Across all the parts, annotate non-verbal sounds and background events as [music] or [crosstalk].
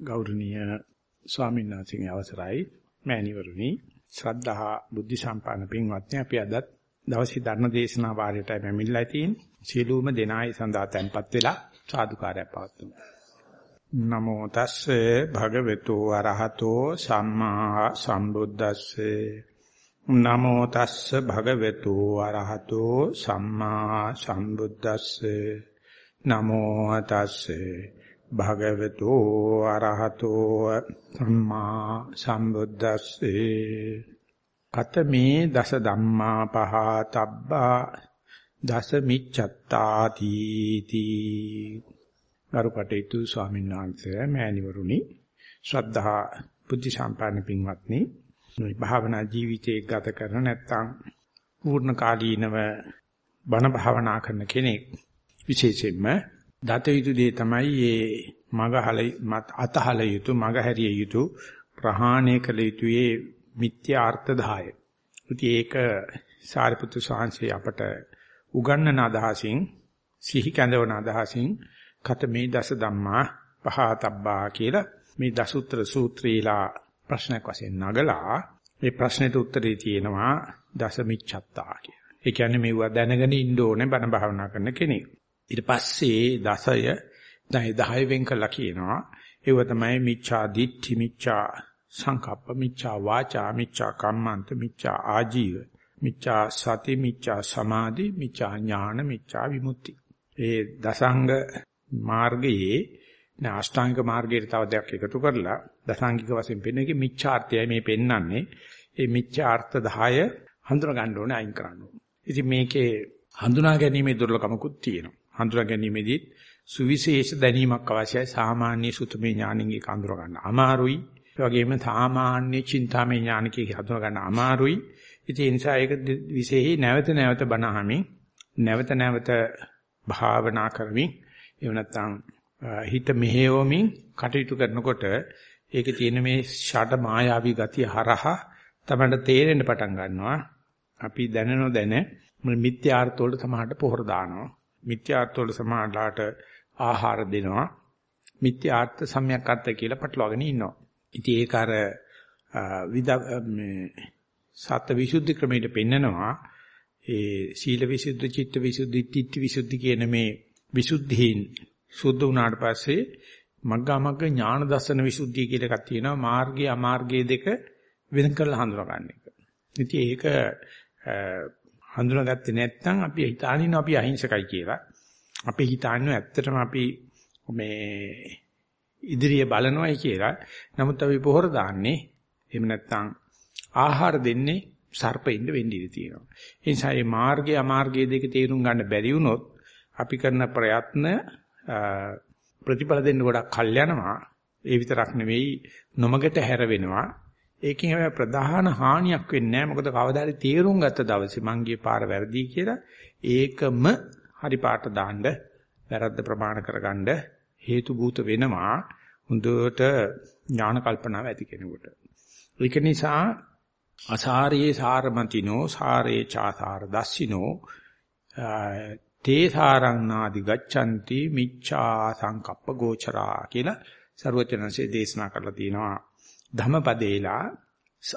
ගෞරවනීය ස්වාමීන් වහන්සේගේ අවසරයි. මෑණිවරුනි ශ්‍රද්ධා බුද්ධ සම්පන්න පින්වත්නි අපි අදත් දවසේ ධර්ම දේශනා වාරයටයි පැමිණලා තියෙන්නේ සියලුම දෙනායි සඳහා tempත් වෙලා සාදුකාරයක් පවත්වමු. නමෝ තස්සේ භගවතු අරහතෝ සම්මා සම්බුද්දස්සේ. නමෝ තස්ස භගවතු අරහතෝ සම්මා සම්බුද්දස්සේ. නමෝ තස්සේ භගවතු අරහතෝ සම්මා සම්බුද්දස්සේ. කතමේ දස ධම්මා පහතබ්බා දස මිච්ඡත්තාති තී. ගරුකටේතු ස්වාමීන් වහන්සේ මෑණිවරුනි ශ්‍රද්ධා බුද්ධ සම්පන්න පින්වත්නි මේ භාවනා ජීවිතයේ ගත කරන නැත්නම් පූර්ණ කාලීනව බණ භාවනා කරන කෙනෙක් විශේෂයෙන්ම දත යුතු දේ තමයි මේ මගහල අතහල යුතු මගහැරිය යුතු ප්‍රහාණය කළ යුතුයේ මිත්‍යාර්ථ 10. ඉතින් ඒක සාරිපුත්තු සාංශේ අපට උගන්වන අදහසින් සිහි කැඳවන අදහසින් කත මේ දස ධම්මා පහතබ්බා කියලා මේ දසුත්‍ර සූත්‍රීලා ප්‍රශ්නයක් වශයෙන් නගලා මේ ප්‍රශ්නෙට උත්තරේ තියෙනවා දස මිච්ඡත්තා කියලා. ඒ කියන්නේ මේව දැනගෙන ඉන්න ඕනේ බණ භාවනා කරන කෙනෙක්. ඊට පස්සේ දසය දැන් 10 වෙන් කළා කියනවා. ඒව තමයි මිච්ඡා දිට්ඨි මිච්ඡා සංකප්ප මිච්ඡා වාචා මිච්ඡා කම්මන්ත මිච්ඡා ආජීව මිච්ඡා සති මිච්ඡා සමාධි මිච්ඡා ඥාන මිච්ඡා විමුක්ති. ඒ දසංග මාර්ගයේ නාෂ්ටාංග මාර්ගයට තව දෙයක් එකතු කරලා දසාංගික වශයෙන් පෙන්වන එකේ මිච්ඡාර්ථයයි මේ පෙන්වන්නේ. ඒ මිච්ඡාර්ථ 10 හඳුනා ගන්න ඕනේ අයින් කරන්න ඕනේ. ඉතින් මේකේ හඳුනා ගැනීමේ දුර්ලභමකුත් තියෙනවා. හඳුනා ගැනීමේදී සුවිශේෂ දැනීමක් අවශ්‍යයි. සාමාන්‍ය සුතමේ ඥානින් ඒක හඳුනා ගන්න අමාරුයි. ඒ වගේම සාමාන්‍ය චින්තාමේ ඥානිකේ හඳුනා ගන්න අමාරුයි. ඉතින් ඒ නිසා ඒක විශේෂයි නැවත නැවත බණහමින් නැවත නැවත භාවනා කරමින් එහෙම නැත්නම් හිත මෙහෙවමින් කටයුතු කරනකොට ඒකේ තියෙන මේ ෂඩ මායාවී ගතිය හරහා තමයි තේරෙන්න පටන් ගන්නවා. අපි දැනනෝ දැන මිත්‍යාර්ථ වලට සමහරට පොහොර දානවා. මිත්‍යාර්ථ වල සමහරලාට ආහාර දෙනවා. මිත්‍යාර්ථ සම්‍යක්කර්ත කියලා පටලවාගෙන ඉන්නවා. ඉතින් ඒක අර විද මේ සත්‍ය විසුද්ධි ක්‍රමයට පෙන්නනවා. ඒ සීල විසුද්ධි, චිත්ත විසුද්ධි, තිට්ඨි විසුද්ධි කියන මේ විසුද්ධීන් සුද්ධ වුණාට පස්සේ මග්ගා මග්ග ඥාන දර්ශන විසුද්ධිය කියලා එකක් තියෙනවා මාර්ගය අමාර්ගය දෙක වෙන කරලා හඳුනා ගන්න එක. ඉතින් ඒක හඳුනාගත්තේ නැත්නම් අපි හිතානින්න අපි අහිංසකයි කියලා. අපි හිතන්නේ ඇත්තටම අපි මේ ඉදිරිය බලනවායි කියලා. නමුත් අපි පොහොර දාන්නේ එහෙම නැත්නම් ආහාර දෙන්නේ සර්පෙින්ද වෙන්න ඉඩ තියෙනවා. ඒ නිසා මේ මාර්ගය අමාර්ගය දෙක තේරුම් ගන්න බැරි වුණොත් අපි කරන ප්‍රයත්න ප්‍රතිඵල දෙන්න ගොඩක් කල් යනවා. ඒ විතරක් නෙවෙයි නොමගට හැර වෙනවා. ඒකෙන් හැබැයි ප්‍රධාන හානියක් වෙන්නේ නැහැ. මොකද කවදාහරි තීරුම් ගත්ත දවසේ මං ගියේ පාර වැරදි කියලා ඒකම හරි පාට දාන්න වැරද්ද ප්‍රමාණ කරගන්න හේතු භූත වෙනවා. හොඳට ඥාන කල්පනාව ඇති කෙනෙකුට. ඒක නිසා අසාරයේ සාරමතිනෝ සාරේ චාසාර දස්සිනෝ තේ සාරංනාදි ගච්ඡanti මිච්ඡා සංකප්ප ගෝචරා කියලා ਸਰවචනසේ දේශනා කරලා තියෙනවා ධම්මපදේලා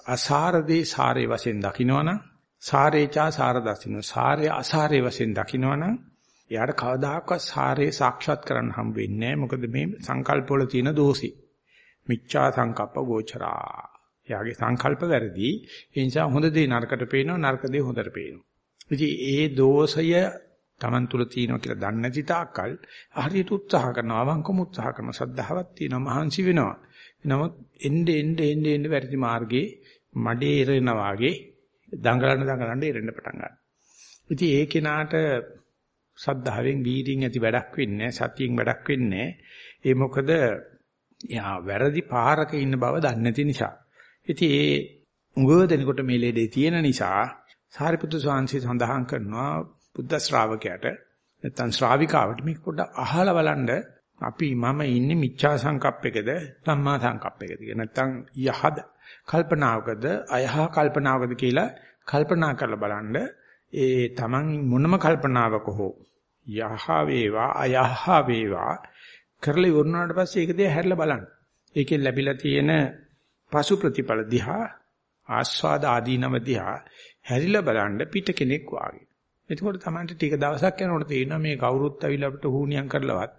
අසාරදී සාරේ වශයෙන් දකින්නවනම් සාරේචා සාර දසිනෝ සාරය අසාරේ වශයෙන් දකින්නවනම් එයාට කවදාකවත් සාරේ සාක්ෂාත් කරන්න හම් වෙන්නේ නැහැ. මොකද මේ සංකල්ප වල තියෙන දෝෂي මිච්ඡා සංකප්ප ගෝචරා. එයාගේ සංකල්ප වැරදි. ඒ නිසා හොඳ දේ නරකට පේනවා නරක දේ හොඳට පේනවා. ඉතින් ඒ දෝෂය Taman තුල තියෙනවා කියලා දන්නේ නැති තාක්කල් හරියට උත්සාහ කරනවා අවංකම උත්සාහ කරනවා සද්ධාවක් තියෙනවා මහන්සි වෙනවා. නමුත් එnde එnde එnde එnde වැරදි මාර්ගේ මඩේ ඉරෙනා වාගේ දඟලන දඟලන ඉරෙන්න පටන් ගන්නවා. ඉතින් ඒ කෙනාට සද්ධාවෙන් වීරියෙන් ඇති වැඩක් වෙන්නේ සතියෙන් වැඩක් වෙන්නේ ඒ මොකද යා වැරදි පාරක ඉන්න බව දන්නේ නැති නිසා. ඉතින් ඒ උගව දෙනකොට මේ ලෙඩේ තියෙන නිසා සාරිපුත්‍ර ස්වාමීන් සඳහන් කරනවා බුද්ධ ශ්‍රාවකයාට නැත්නම් ශ්‍රාවිකාවට මේක පොඩ්ඩක් අහලා බලන්න අපි මම ඉන්නේ මිච්ඡා සංකප්පයකද සම්මා සංකප්පයකද කියලා නැත්නම් යහද කල්පනාවකද අයහ කල්පනාවකද කියලා කල්පනා කරලා බලන්න ඒ Taman මොනම කල්පනාවක හෝ යහ වේවා අයහ වේවා කරලා ඉවරනාට පස්සේ ඒක දිහා හැරිලා බලන්න. ඒකෙන් ලැබිලා තියෙන පසු ප්‍රතිඵල දිහා ආස්වාද ආදීනව දිහා හැරිලා බලන්න පිට කෙනෙක් වාගේ. එතකොට තමයි ටික දවසක් යනකොට තේරෙනවා මේ කවුරුත් ඇවිල්ලා අපිට හුණියම් කරලවත්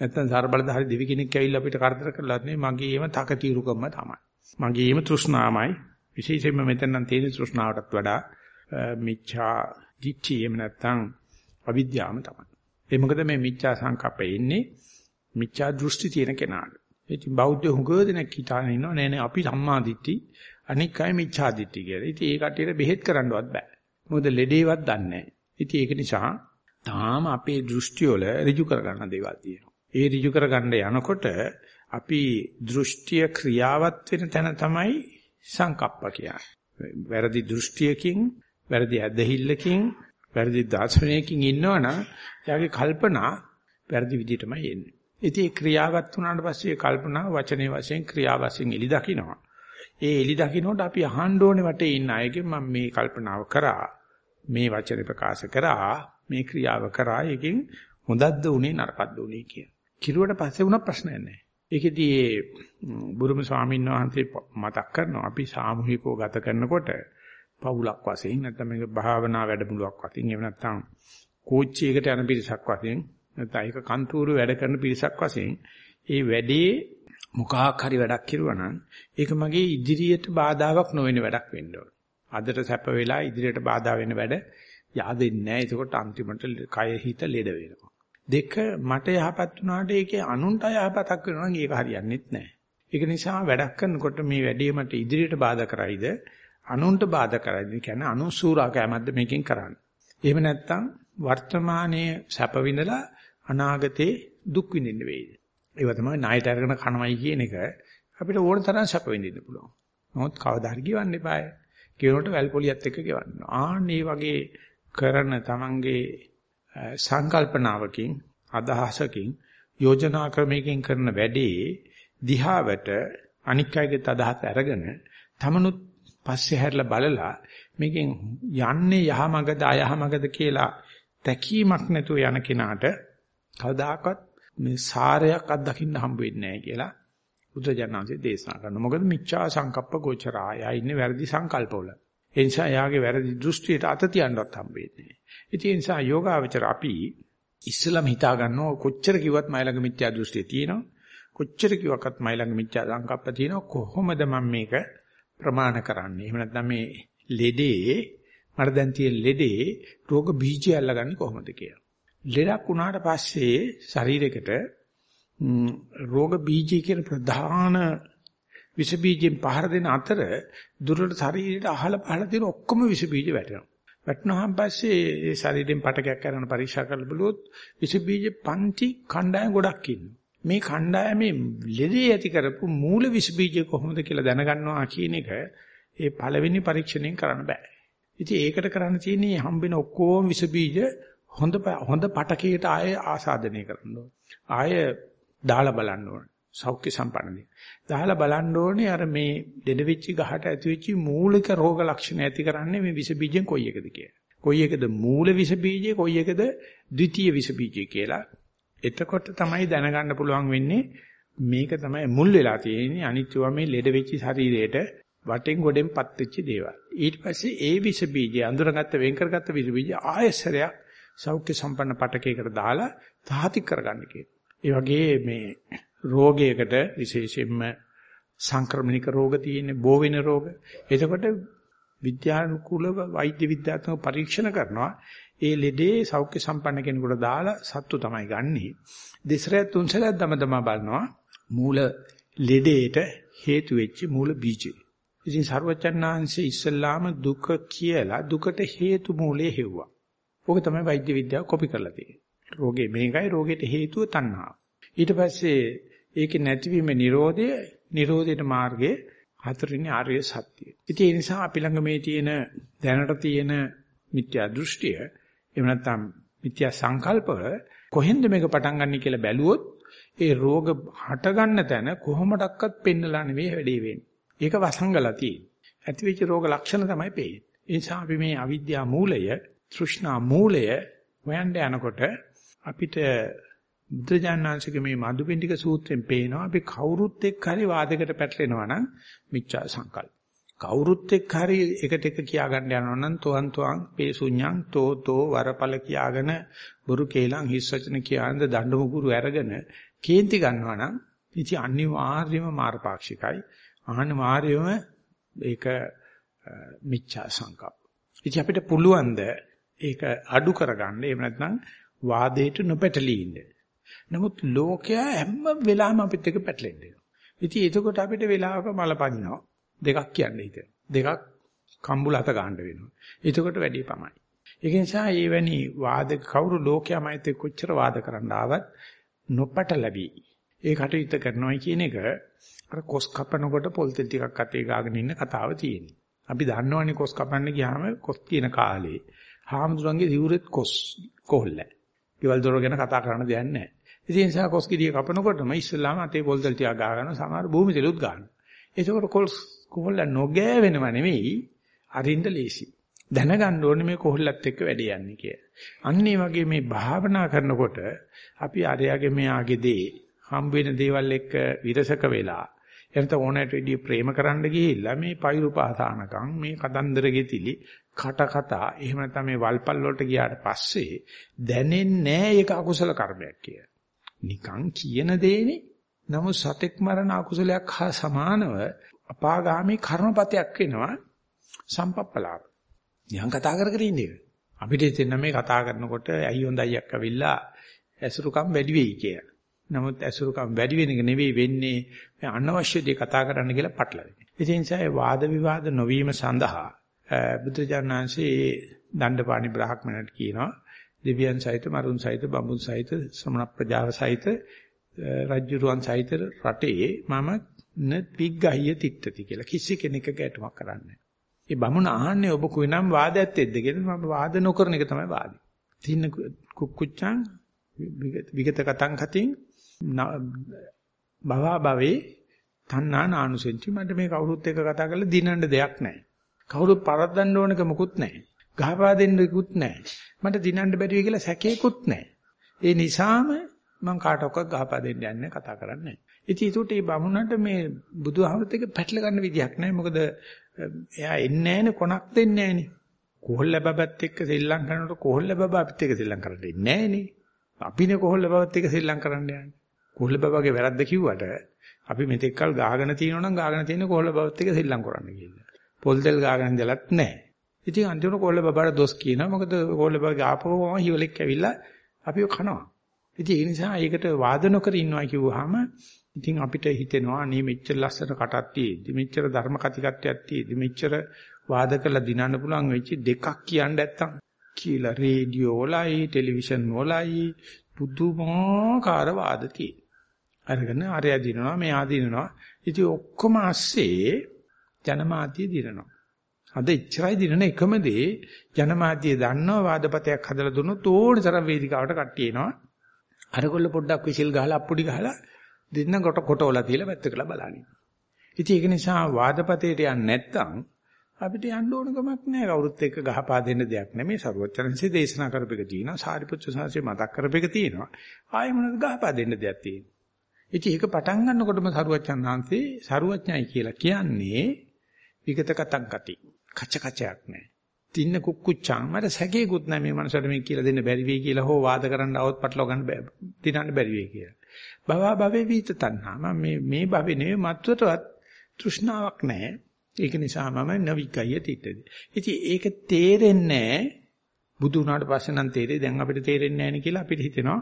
නැත්නම් සර්බලධාරි දෙවි කෙනෙක් ඇවිල්ලා අපිට කරදර කරලවත් නෙවෙයි මගේම තකතිරුකම තමයි. මගේම තෘෂ්ණාමයි විශේෂයෙන්ම මෙතන නම් තියෙන තෘෂ්ණාවටත් වඩා මිච්ඡා දිට්ඨිය එහෙම නැත්නම් අවිද්‍යාවම තමයි. ඒ මොකද මේ මිච්ඡා සංකප්පේ ඉන්නේ මිච්ඡා දෘෂ්ටි තියෙන කෙනාට. ඉතින් බෞද්ධ හුඟ දෙනෙක් හිතාගෙන ඉන්නවා නෑ නෑ අපි සම්මා දිට්ඨි අනික් අය මිච්ඡා දිට්ඨි කියලා. ඉතින් ඒ කටියට බෙහෙත් කරන්නවත් බෑ. මොකද ලෙඩේවත් දන්නේ නෑ. ඉතින් ඒක නිසා තාම අපේ දෘෂ්ටි වල ඍජු කරගන්න දේවල් තියෙනවා. ඒ ඍජු කරගන්න යනකොට අපි දෘෂ්ටිය ක්‍රියාවත් වෙන තැන තමයි සංකප්ප කියන්නේ. වැරදි දෘෂ්ටියකින්, වැරදි ඇදහිල්ලකින්, වැරදි දාර්ශනිකකින් ඉන්නවනම් එයාගේ කල්පනා වැරදි විදිහටමයි එන්නේ. ඉතින් ඒ ක්‍රියාවත් වුණාට පස්සේ කල්පනා වචනේ වශයෙන් ක්‍රියා වශයෙන් එලි දකින්නවා. ඒ එලි දකින්නට අපි අහන්න ඕනේ වටේ ඉන්න අයගෙන් මම මේ කල්පනාව කරා මේ වචනේ ප්‍රකාශ කරා මේ ක්‍රියාව කරා එකෙන් හොඳක්ද උනේ නරකක්ද උනේ කියන. කිරුවට පස්සේ වුණා ප්‍රශ්නයක් නැහැ. ඒකෙදී බුරුම ස්වාමීන් වහන්සේ මතක් කරනවා අපි සාමූහිකව ගත කරනකොට පවුලක් වශයෙන් නැත්නම් මේක භාවනා වැඩමුළුවක් වශයෙන් එහෙම නැත්නම් කෝච්චියකට යන පිරිසක් වශයෙන් නැත්නම් ඒක කන්තෝරු වැඩ කරන පිරිසක් වශයෙන් ඒ වැඩේ මොකක් හරි වැඩක් කරුවා නම් ඒක මගේ ඉදිරියට බාධාවක් නොවන වැඩක් වෙන්න ඕන. අදට සැප වෙලා ඉදිරියට බාධා වෙන වැඩ yaadෙන්නේ නැහැ. ඒකට අන්තිමට කය හිත ලෙඩ වෙනවා. දෙක මට යහපත් වුණාට ඒකේ අනුන්ට යහපතක් වෙනවා නම් ඒක හරියන්නේත් නැහැ. ඒක නිසා වැඩක් කරනකොට මේ වැඩේ මට ඉදිරියට බාධා කරයිද අනුන්ට බාධා කරයිද කියන්නේ අනුසූරා කැමැද්ද මේකෙන් කරන්නේ. එහෙම නැත්නම් වර්තමානයේ සැප විඳලා අනාගතේ දුක් විඳින්න වෙයිද? ඒව තමයි ණයට අරගෙන කනවයි කියන එක අපිට ඕන තරම් සැප විඳින්න පුළුවන්. නමුත් කවදා හරි ගිවන්න එපායි. කියනකොට වැල් පොලියත් එක්ක ගෙවන්න. ආන් මේ වගේ කරන තමන්ගේ සංකල්පනාවකින් අදහසකින් යෝජනා ක්‍රමයකින් කරන වැඩේ දිහාවට අනික් අයගේ අදහස් අරගෙන තමනුත් පස්සේ හැරලා බලලා මේකෙන් යන්නේ යහමගද අයහමගද කියලා තැකීමක් නැතුව යන කෙනාට කවදාකවත් මේ සාරයක් අත්දකින්න හම්බ වෙන්නේ නැහැ කියලා බුදුජානනාංශයේ දේශනා කරනවා. මොකද මිච්ඡා සංකප්ප ගෝචරාය ඉන්නේ වැරදි සංකල්පවල. ඒ නිසා යාගේ වැරදි දෘෂ්ටියට අත තියන්නවත් හම්බෙන්නේ නැහැ. ඒ නිසා යෝගාවචර අපි ඉස්සලම හිතා ගන්නවා කොච්චර කිව්වත් මයි ළඟ මිත්‍යා දෘෂ්ටිය තියෙනවා. කොච්චර කිව්වක්වත් මයි ළඟ මිත්‍යා සංකප්ප තියෙනවා. කොහොමද මම මේක ප්‍රමාණ කරන්නේ? එහෙම නැත්නම් මේ ලෙඩේ මට දැන් තියෙන ලෙඩේ රෝග බීජය අල්ලගන්නේ කොහොමද කියලා. ලෙඩක් වුණාට පස්සේ ශරීරයකට රෝග බීජය කියන ප්‍රධාන විස බීජෙන් පහර දෙන අතර දුරට ශරීරයට අහල පහල තියෙන ඔක්කොම විස බීජ වැටෙනවා. වැටෙනාන් පස්සේ ඒ ශරීරයෙන් පටකයක් කරන පරීක්ෂා කරලා බලුවොත් විස බීජ පන්ති කණ්ඩායම් ගොඩක් ඉන්නවා. මේ කණ්ඩායමේ ලෙඩේ ඇති කරපු මූල විස බීජ කොහොමද කියලා දැනගන්නවා කියන එක ඒ පළවෙනි පරීක්ෂණයෙන් කරන්න බෑ. ඉතින් ඒකට කරන්න තියෙන්නේ හම්බෙන ඔක්කොම විස බීජ හොඳ හොඳ පටකයකට ආයේ ආසාදනය කරන්න ඕන. ආයේ දාලා බලන්න ඕන. සෞඛ්‍ය සම්පන්නදී. දාලා බලන්න ඕනේ අර මේ දෙඩ වෙච්ච ගහට ඇති වෙච්ච මූලික රෝග ලක්ෂණ ඇති කරන්නේ මේ විස බීජෙන් කොයි එකද කියලා. කොයි එකද මූල විස බීජය කොයි එකද ද්විතීය විස බීජය කියලා. එතකොට තමයි දැනගන්න පුළුවන් වෙන්නේ මේක තමයි මුල් වෙලා තියෙන්නේ අනිත්‍යව මේ ලෙඩ වෙච්ච ශරීරයට වටෙන් ගොඩෙන් පත් වෙච්ච දේවල්. ඊට පස්සේ ඒ විස බීජය අඳුරගත්ත වෙන් කරගත්ත විස බීජය ආයසරයක් සෞඛ්‍ය සම්පන්න පටකයකට දාලා තාතික කරගන්න කියනවා. ඒ වගේ මේ රෝගයකට විශේෂයෙන්ම සංක්‍රමණික රෝග තියෙන බෝ වෙන රෝග. එතකොට විද්‍යානුකූලව වෛද්‍ය විද්‍යාත්මක පරීක්ෂණ කරනවා. ඒ ලෙඩේ සෞඛ්‍ය සම්පන්න කෙනෙකුට දාලා සත්තු තමයි ගන්නෙ. දෙසරයක් තුන්සරයක් දම දම බලනවා. මූල ලෙඩේට හේතු වෙච්ච මූල බීජය. ඉතින් සර්වචන්නාංශයේ ඉස්සල්ලාම දුක කියලා දුකට හේතු මූලයේ හෙව්වා. ඕක තමයි වෛද්‍ය විද්‍යාව කොපි කරලා තියෙන්නේ. රෝගේ මේකයි රෝගෙට හේතුව තණ්හාව. ඊට පස්සේ ඒකේ නැතිවීම Nirodha, Nirodhයට මාර්ගයේ හතරවෙනි ආර්ය සත්‍යය. ඉතින් ඒ නිසා අපි ළඟ මේ තියෙන දැනට තියෙන මිත්‍යා දෘෂ්ටිය එහෙම නැත්නම් මිත්‍යා සංකල්පවල කොහෙන්ද මේක පටන් ගන්න කියලා බැලුවොත් ඒ රෝග හට ගන්න තැන කොහොමඩක්වත් පෙන්නලා නෙවෙයි වැඩේ වෙන්නේ. ඒක වසංගලා තියෙන්නේ. ඇතිවෙච්ච රෝග ලක්ෂණ තමයි පේන්නේ. ඒ නිසා අපි මේ අවිද්‍යා මූලය තෘෂ්ණා මූලය හොයන්න යනකොට අපිට බුද්ධජානනාංශික මේ මදුපිණ්ඩික සූත්‍රයෙන් පේනවා අපි කවුරුත් එක්ක හරි වාදයකට පැටලෙනවා නම් මිච්ඡා සංකල්ප. කවුරුත් එක්ක හරි එකට එක කියා ගන්න යනවා නම් තොන් තොන් පේසුඤ්ඤං තෝ තෝ වරපල කියාගෙන බුරු කේලං හිස් වචන කියාඳ දඬු මුගුරු අරගෙන කේන්ති ගන්නවා නම් ඉති අනිවාර්යම මාර්ගපාක්ෂිකයි. අනිවාර්යම ඒක මිච්ඡා සංකල්ප. ඉතින් අපිට පුළුවන් ද ඒක අඩු කරගන්න එහෙම නැත්නම් වාදයට නොපැටලී ඉන්න. නමුත් ලෝකයා හැම වෙලාවෙම අපිත් එක්ක පැටලෙන්නේ. ඉතින් එතකොට අපිට වෙලාවක මලපනිනවා. දෙකක් කියන්නේ හිතේ. දෙකක් කම්බුල අත ගන්න වෙනවා. එතකොට වැඩි පමයි. ඒක නිසා මේ වැනි වාද කවුරු ලෝකයාමයිත් කොච්චර වාද කරන්න ආවත් නොපැටලවි. ඒ කටයුත්ත කරනවා කියන එක අර කොස් කපනකොට පොල් තෙල් ටිකක් අතේ ගාගෙන ඉන්න කතාව තියෙන්නේ. අපි දන්නවනේ කොස් කපන්න ගියාම කොස් තියෙන කාලේ හාමුදුරන්ගේ දිවුරෙත් කොස් කොහොල්ල. ඊවල දොර ගැන කතා කරන්න දෙයක් නැහැ. ඉතින් ඒ නිසා කොස් කිඩිය කපනකොටම ඉස්සෙල්ලාම අතේ පොල් තෙල් ටිකක් ගා ගන්න සමහර භූමි තෙලුත් ගන්න. ඒකෝට කොස් කොහොල්ල නොගෑවෙනව නෙවෙයි අරින්ද ලේසි. දැනගන්න ඕනේ මේ කොහොල්ලත් එක්ක වැඩ යන්නේ කියලා. අන්න ඒ වගේ මේ භාවනා කරනකොට අපි අරයාගේ මෙයාගේ දේ හම්බ වෙන දේවල් එක්ක විරසක වෙලා එනත ඕනෑට වැඩි ප්‍රේම කරන්න ගිහිල්ලා මේ පෛරුපාසානකම් මේ කතන්දර ගෙතිලි කට කතා එහෙම නැත්නම් මේ වල්පල් වලට ගියාට පස්සේ දැනෙන්නේ නැහැ ඒක අකුසල කර්මයක් කියලා. නිකන් කියන දේනේ. නමුත් සතෙක් මරණ අකුසලයක් හා සමානව අපාගාමී කර්මපතයක් වෙනවා සම්පප්පලාව. නිකන් කතා කර කර ඉන්නේ. අපිට හිතෙන මේ කතා කරනකොට ඇයි හොඳයි අක්කවිල්ලා ඇසුරුකම් වැඩි වෙයි කියලා. නමුත් ඇසුරුකම් වැඩි වෙන එක නෙවෙයි වෙන්නේ මේ අනවශ්‍ය දේ කතා කරන්න කියලා පටලවෙන්නේ. ඒ නිසා වාද විවාද නොවීම සඳහා බුදුජානනාංශයේ දණ්ඩපාණි බ්‍රාහ්මණයට කියනවා දෙවියන් සහිත මරුන් සහිත බඹුන් සහිත ශ්‍රමණ ප්‍රජාව සහිත රජ්ජුරුවන් සහිත රටේ මම න පිග්ගහිය තිට්ටති කියලා කිසි කෙනෙක් ගැටුමක් කරන්නේ ඒ බමුණ අහන්නේ ඔබ කුිනම් වාදයක්ද කියලා මම වාද නොකරන එක තමයි වාදේ. තින්න කුක්කුච්චං විගත කතං කතින් භවා භවේ තණ්හා නානුසෙන්චි මට මේ කවුරුත් එක්ක කතා කරලා දිනන්න දෙයක් නැහැ. කවුරුත් පරද්දන්න ඕනක මොකුත් නැහැ. ගහපා දෙන්නකුත් නැහැ. මට දිනන්න බැරි වෙයි කියලා සැකේකුත් නැහැ. ඒ නිසාම මම කාටවත් ගහපා දෙන්න යන්නේ කතා කරන්නේ නැහැ. ඉතින් ඒකට මේ බමුණට මේ බුදුහමරත් එක්ක පැටල ගන්න විදියක් නැහැ. මොකද එයා එන්නේ නැහනේ කොනක් දෙන්නේ නැහනේ. කොහොල්ල බබත් එක්ක සෙල්ලම් කරනකොට කොහොල්ල බබ අපිත් එක්ක සෙල්ලම් කරන්න ඉන්නේ නැහනේ. අපිනේ කොහොල්ල බබත් එක්ක සෙල්ලම් කරන්න යන්නේ. කොහොල්ල බබගේ වැරද්ද කිව්වට අපි මෙතෙක් කල් ගාගෙන තියෙනවා නම් ගාගෙන තියෙන කොහොල්ල බබත් එක්ක සෙල්ලම් කරන්න කියලා. පොල් දෙල් ගාගෙන ඉඳලත් නැහැ. ඉතින් අන්තිමට කොහොල්ල බබට දොස් කියනවා. මොකද කොහොල්ල බබ ගාපුවම හිවලෙක් ඇවිල්ලා අපිව කනවා. ඉතින් ඒ නිසා ඒකට වාද නොකර ඉන්නවා කිව්වහම ඉතින් අපිට හිතෙනවා අනේ මෙච්චර ලස්සන කටක් තියෙද්දි මෙච්චර ධර්ම කතිකත්වයක් තියෙද්දි මෙච්චර වාද කරලා දිනන්න පුළුවන් වෙච්ච දෙකක් කියන්න නැත්තම් කියලා රේඩියෝ වලයි ටෙලිවිෂන් වලයි පුදුමාකාර වාද තියෙන. අරගෙන අරයා දිනනවා මෙයා දිනනවා. ඉතින් ඔක්කොම ASCII ජනමාධ්‍ය දිනනවා. අද ඉච්චරයි දිනන එකම දේ ජනමාධ්‍ය දන්නවා වාදපතයක් හදලා දුන්නොත් ඕන තරම් වේදිකාවට කට්ටිය එනවා. අරගොල්ල පොඩ්ඩක් විසිල් ගහලා අප්පුඩි ගහලා දෙන්න කොට කොටවලා තියලා පැත්තකලා බලන්නේ. ඉතින් ඒක නිසා වාදපතේට යන්නේ නැත්තම් අපිට යන්න ඕන කමක් නැහැ. කවුරුත් එක්ක ගහපා දෙන්න දෙයක් නෙමෙයි. සරුවචනන්සේ දේශනා කරපෙක තියෙනවා. සාරිපුත්‍ර සාංශේ මතක් කරපෙක තියෙනවා. ආයෙ මොනවද ගහපා දෙන්න දෙයක් තියෙන්නේ. ඉතින් ඒක පටන් ගන්නකොටම සරුවචනන්සේ සරුවඥයි කියලා කියන්නේ විගත කතං කති. කච කචයක් නැහැ. තින්න කුක්කුච්චාන් මට සැකේකුත් නැහැ මේ මනසට මේ කියලා දෙන්න බැරි වෙයි කියලා හෝ වාද කරන්න આવොත් පටලව ගන්න බෑ. දිනන්න බැරි වෙයි කියලා. භව භවේ විත තණ්හා. මම මේ මේ භවේ නෙවෙයි මත්වටවත් තෘෂ්ණාවක් නැහැ. ඒක නිසා මම නවිකය තිටදී. ඉතින් ඒක තේරෙන්නේ බුදු වුණාට පස්සේ නම් තේරෙයි. දැන් අපිට තේරෙන්නේ නැහැ නේ කියලා අපිට හිතෙනවා.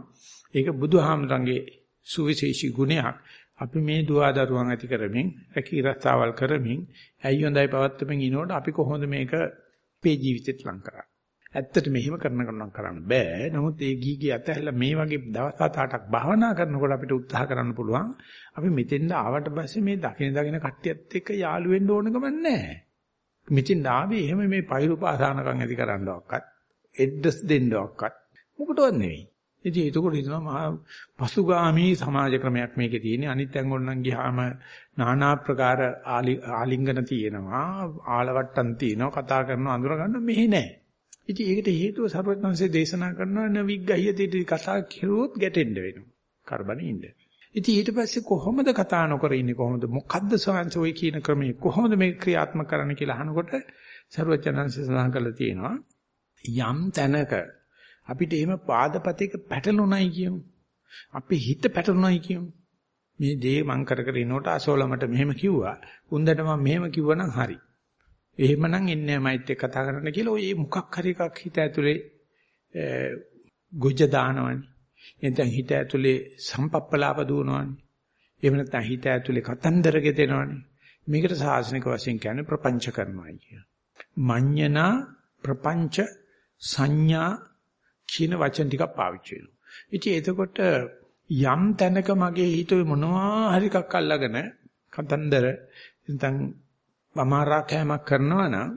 ඒක බුදුහාමරංගේ සුවිශේෂී ගුණයක්. අපි මේ දුවදරුවන් ඇති කරමින්, රැකී රස්සාවල් කරමින්, ඇයි හොඳයි පවත්වමින් ඉනකොට අපි කොහොමද මේක අපේ ජීවිතේට ලං කරන්නේ? ඇත්තට මෙහෙම කරන කරුණක් කරන්න බෑ. නමුත් ඒ ගීගේ අතහැරලා මේ වගේ දවස් 7-8ක් භාවනා කරනකොට අපිට උත්සාහ කරන්න පුළුවන්. අපි මෙතෙන්ද ආවට පස්සේ මේ දකින දකින කට්ටියත් එක්ක යාළු වෙන්න ඕන ගමන් නැහැ. මෙතෙන් ආවේ එහෙම මේ පෛරුපාසානකම් ඇති කරන්නවක්වත්, එඩ්ඩස් දෙන්නවක්වත් මොකටවත් නෙවෙයි. ඉතින් ඒක උඩ ඉතන මහා පසුගාමි සමාජ ක්‍රමයක් මේකේ තියෙන්නේ. අනිත් ඇඟොල් නම් ගියාම নানা ප්‍රකාර ආලිංගන තියෙනවා, ආලවට්ටම් තියෙනවා, කතා කරනවා, අඳුර ගන්න මෙහෙ නැහැ. ඉතින් ඒකට හේතුව සර්වඥාන්සේ දේශනා කරනවා නවිග්ගහියතේදී කතා කෙරුවොත් ගැටෙන්න වෙනවා. කරබනේ ඉන්න. ඉතින් ඊට පස්සේ කොහොමද කතා නොකර ඉන්නේ කොහොමද මොකද්ද සවන්ස ඔය කියන ක්‍රමයේ කොහොමද මේ ක්‍රියාත්මක කරන්න කියලා අහනකොට සර්වඥාන්සේ සඳහන් කරලා තියෙනවා යම් තැනක අපිට එහෙම පාදපතේක පැටලුණයි කියමු. අපි හිත පැටලුණයි කියමු. මේ දේ මං කර කර ඉනකොට අසෝලමට මෙහෙම කිව්වා. උන්දට මම මෙහෙම කිව්වනම් හරි. එහෙමනම් එන්නේ මයිත් එක්ක කතා කරන්න කියලා ඔය මොකක් හරි එකක් හිත ඇතුලේ ගොජ දානවනේ. එතෙන් හිත ඇතුලේ සම්පප්පලාප දුවනවනේ. එහෙම නැත්නම් හිත ඇතුලේ කතන්දර ගෙතෙනවනේ. මේකට සාසනික වශයෙන් කියන්නේ ප්‍රපංච කරනවා කිය. මඤ්ඤනා ප්‍රපංච සංඥා කියන වචන ටිකක් පාවිච්චි වෙනවා. ඉතින් එතකොට යම් තැනක මගේ හිතේ මොනවා හරි එකක් අල්ලගෙන කතන්දර නැත්නම් වමාරා කෑමක් කරනවා නම්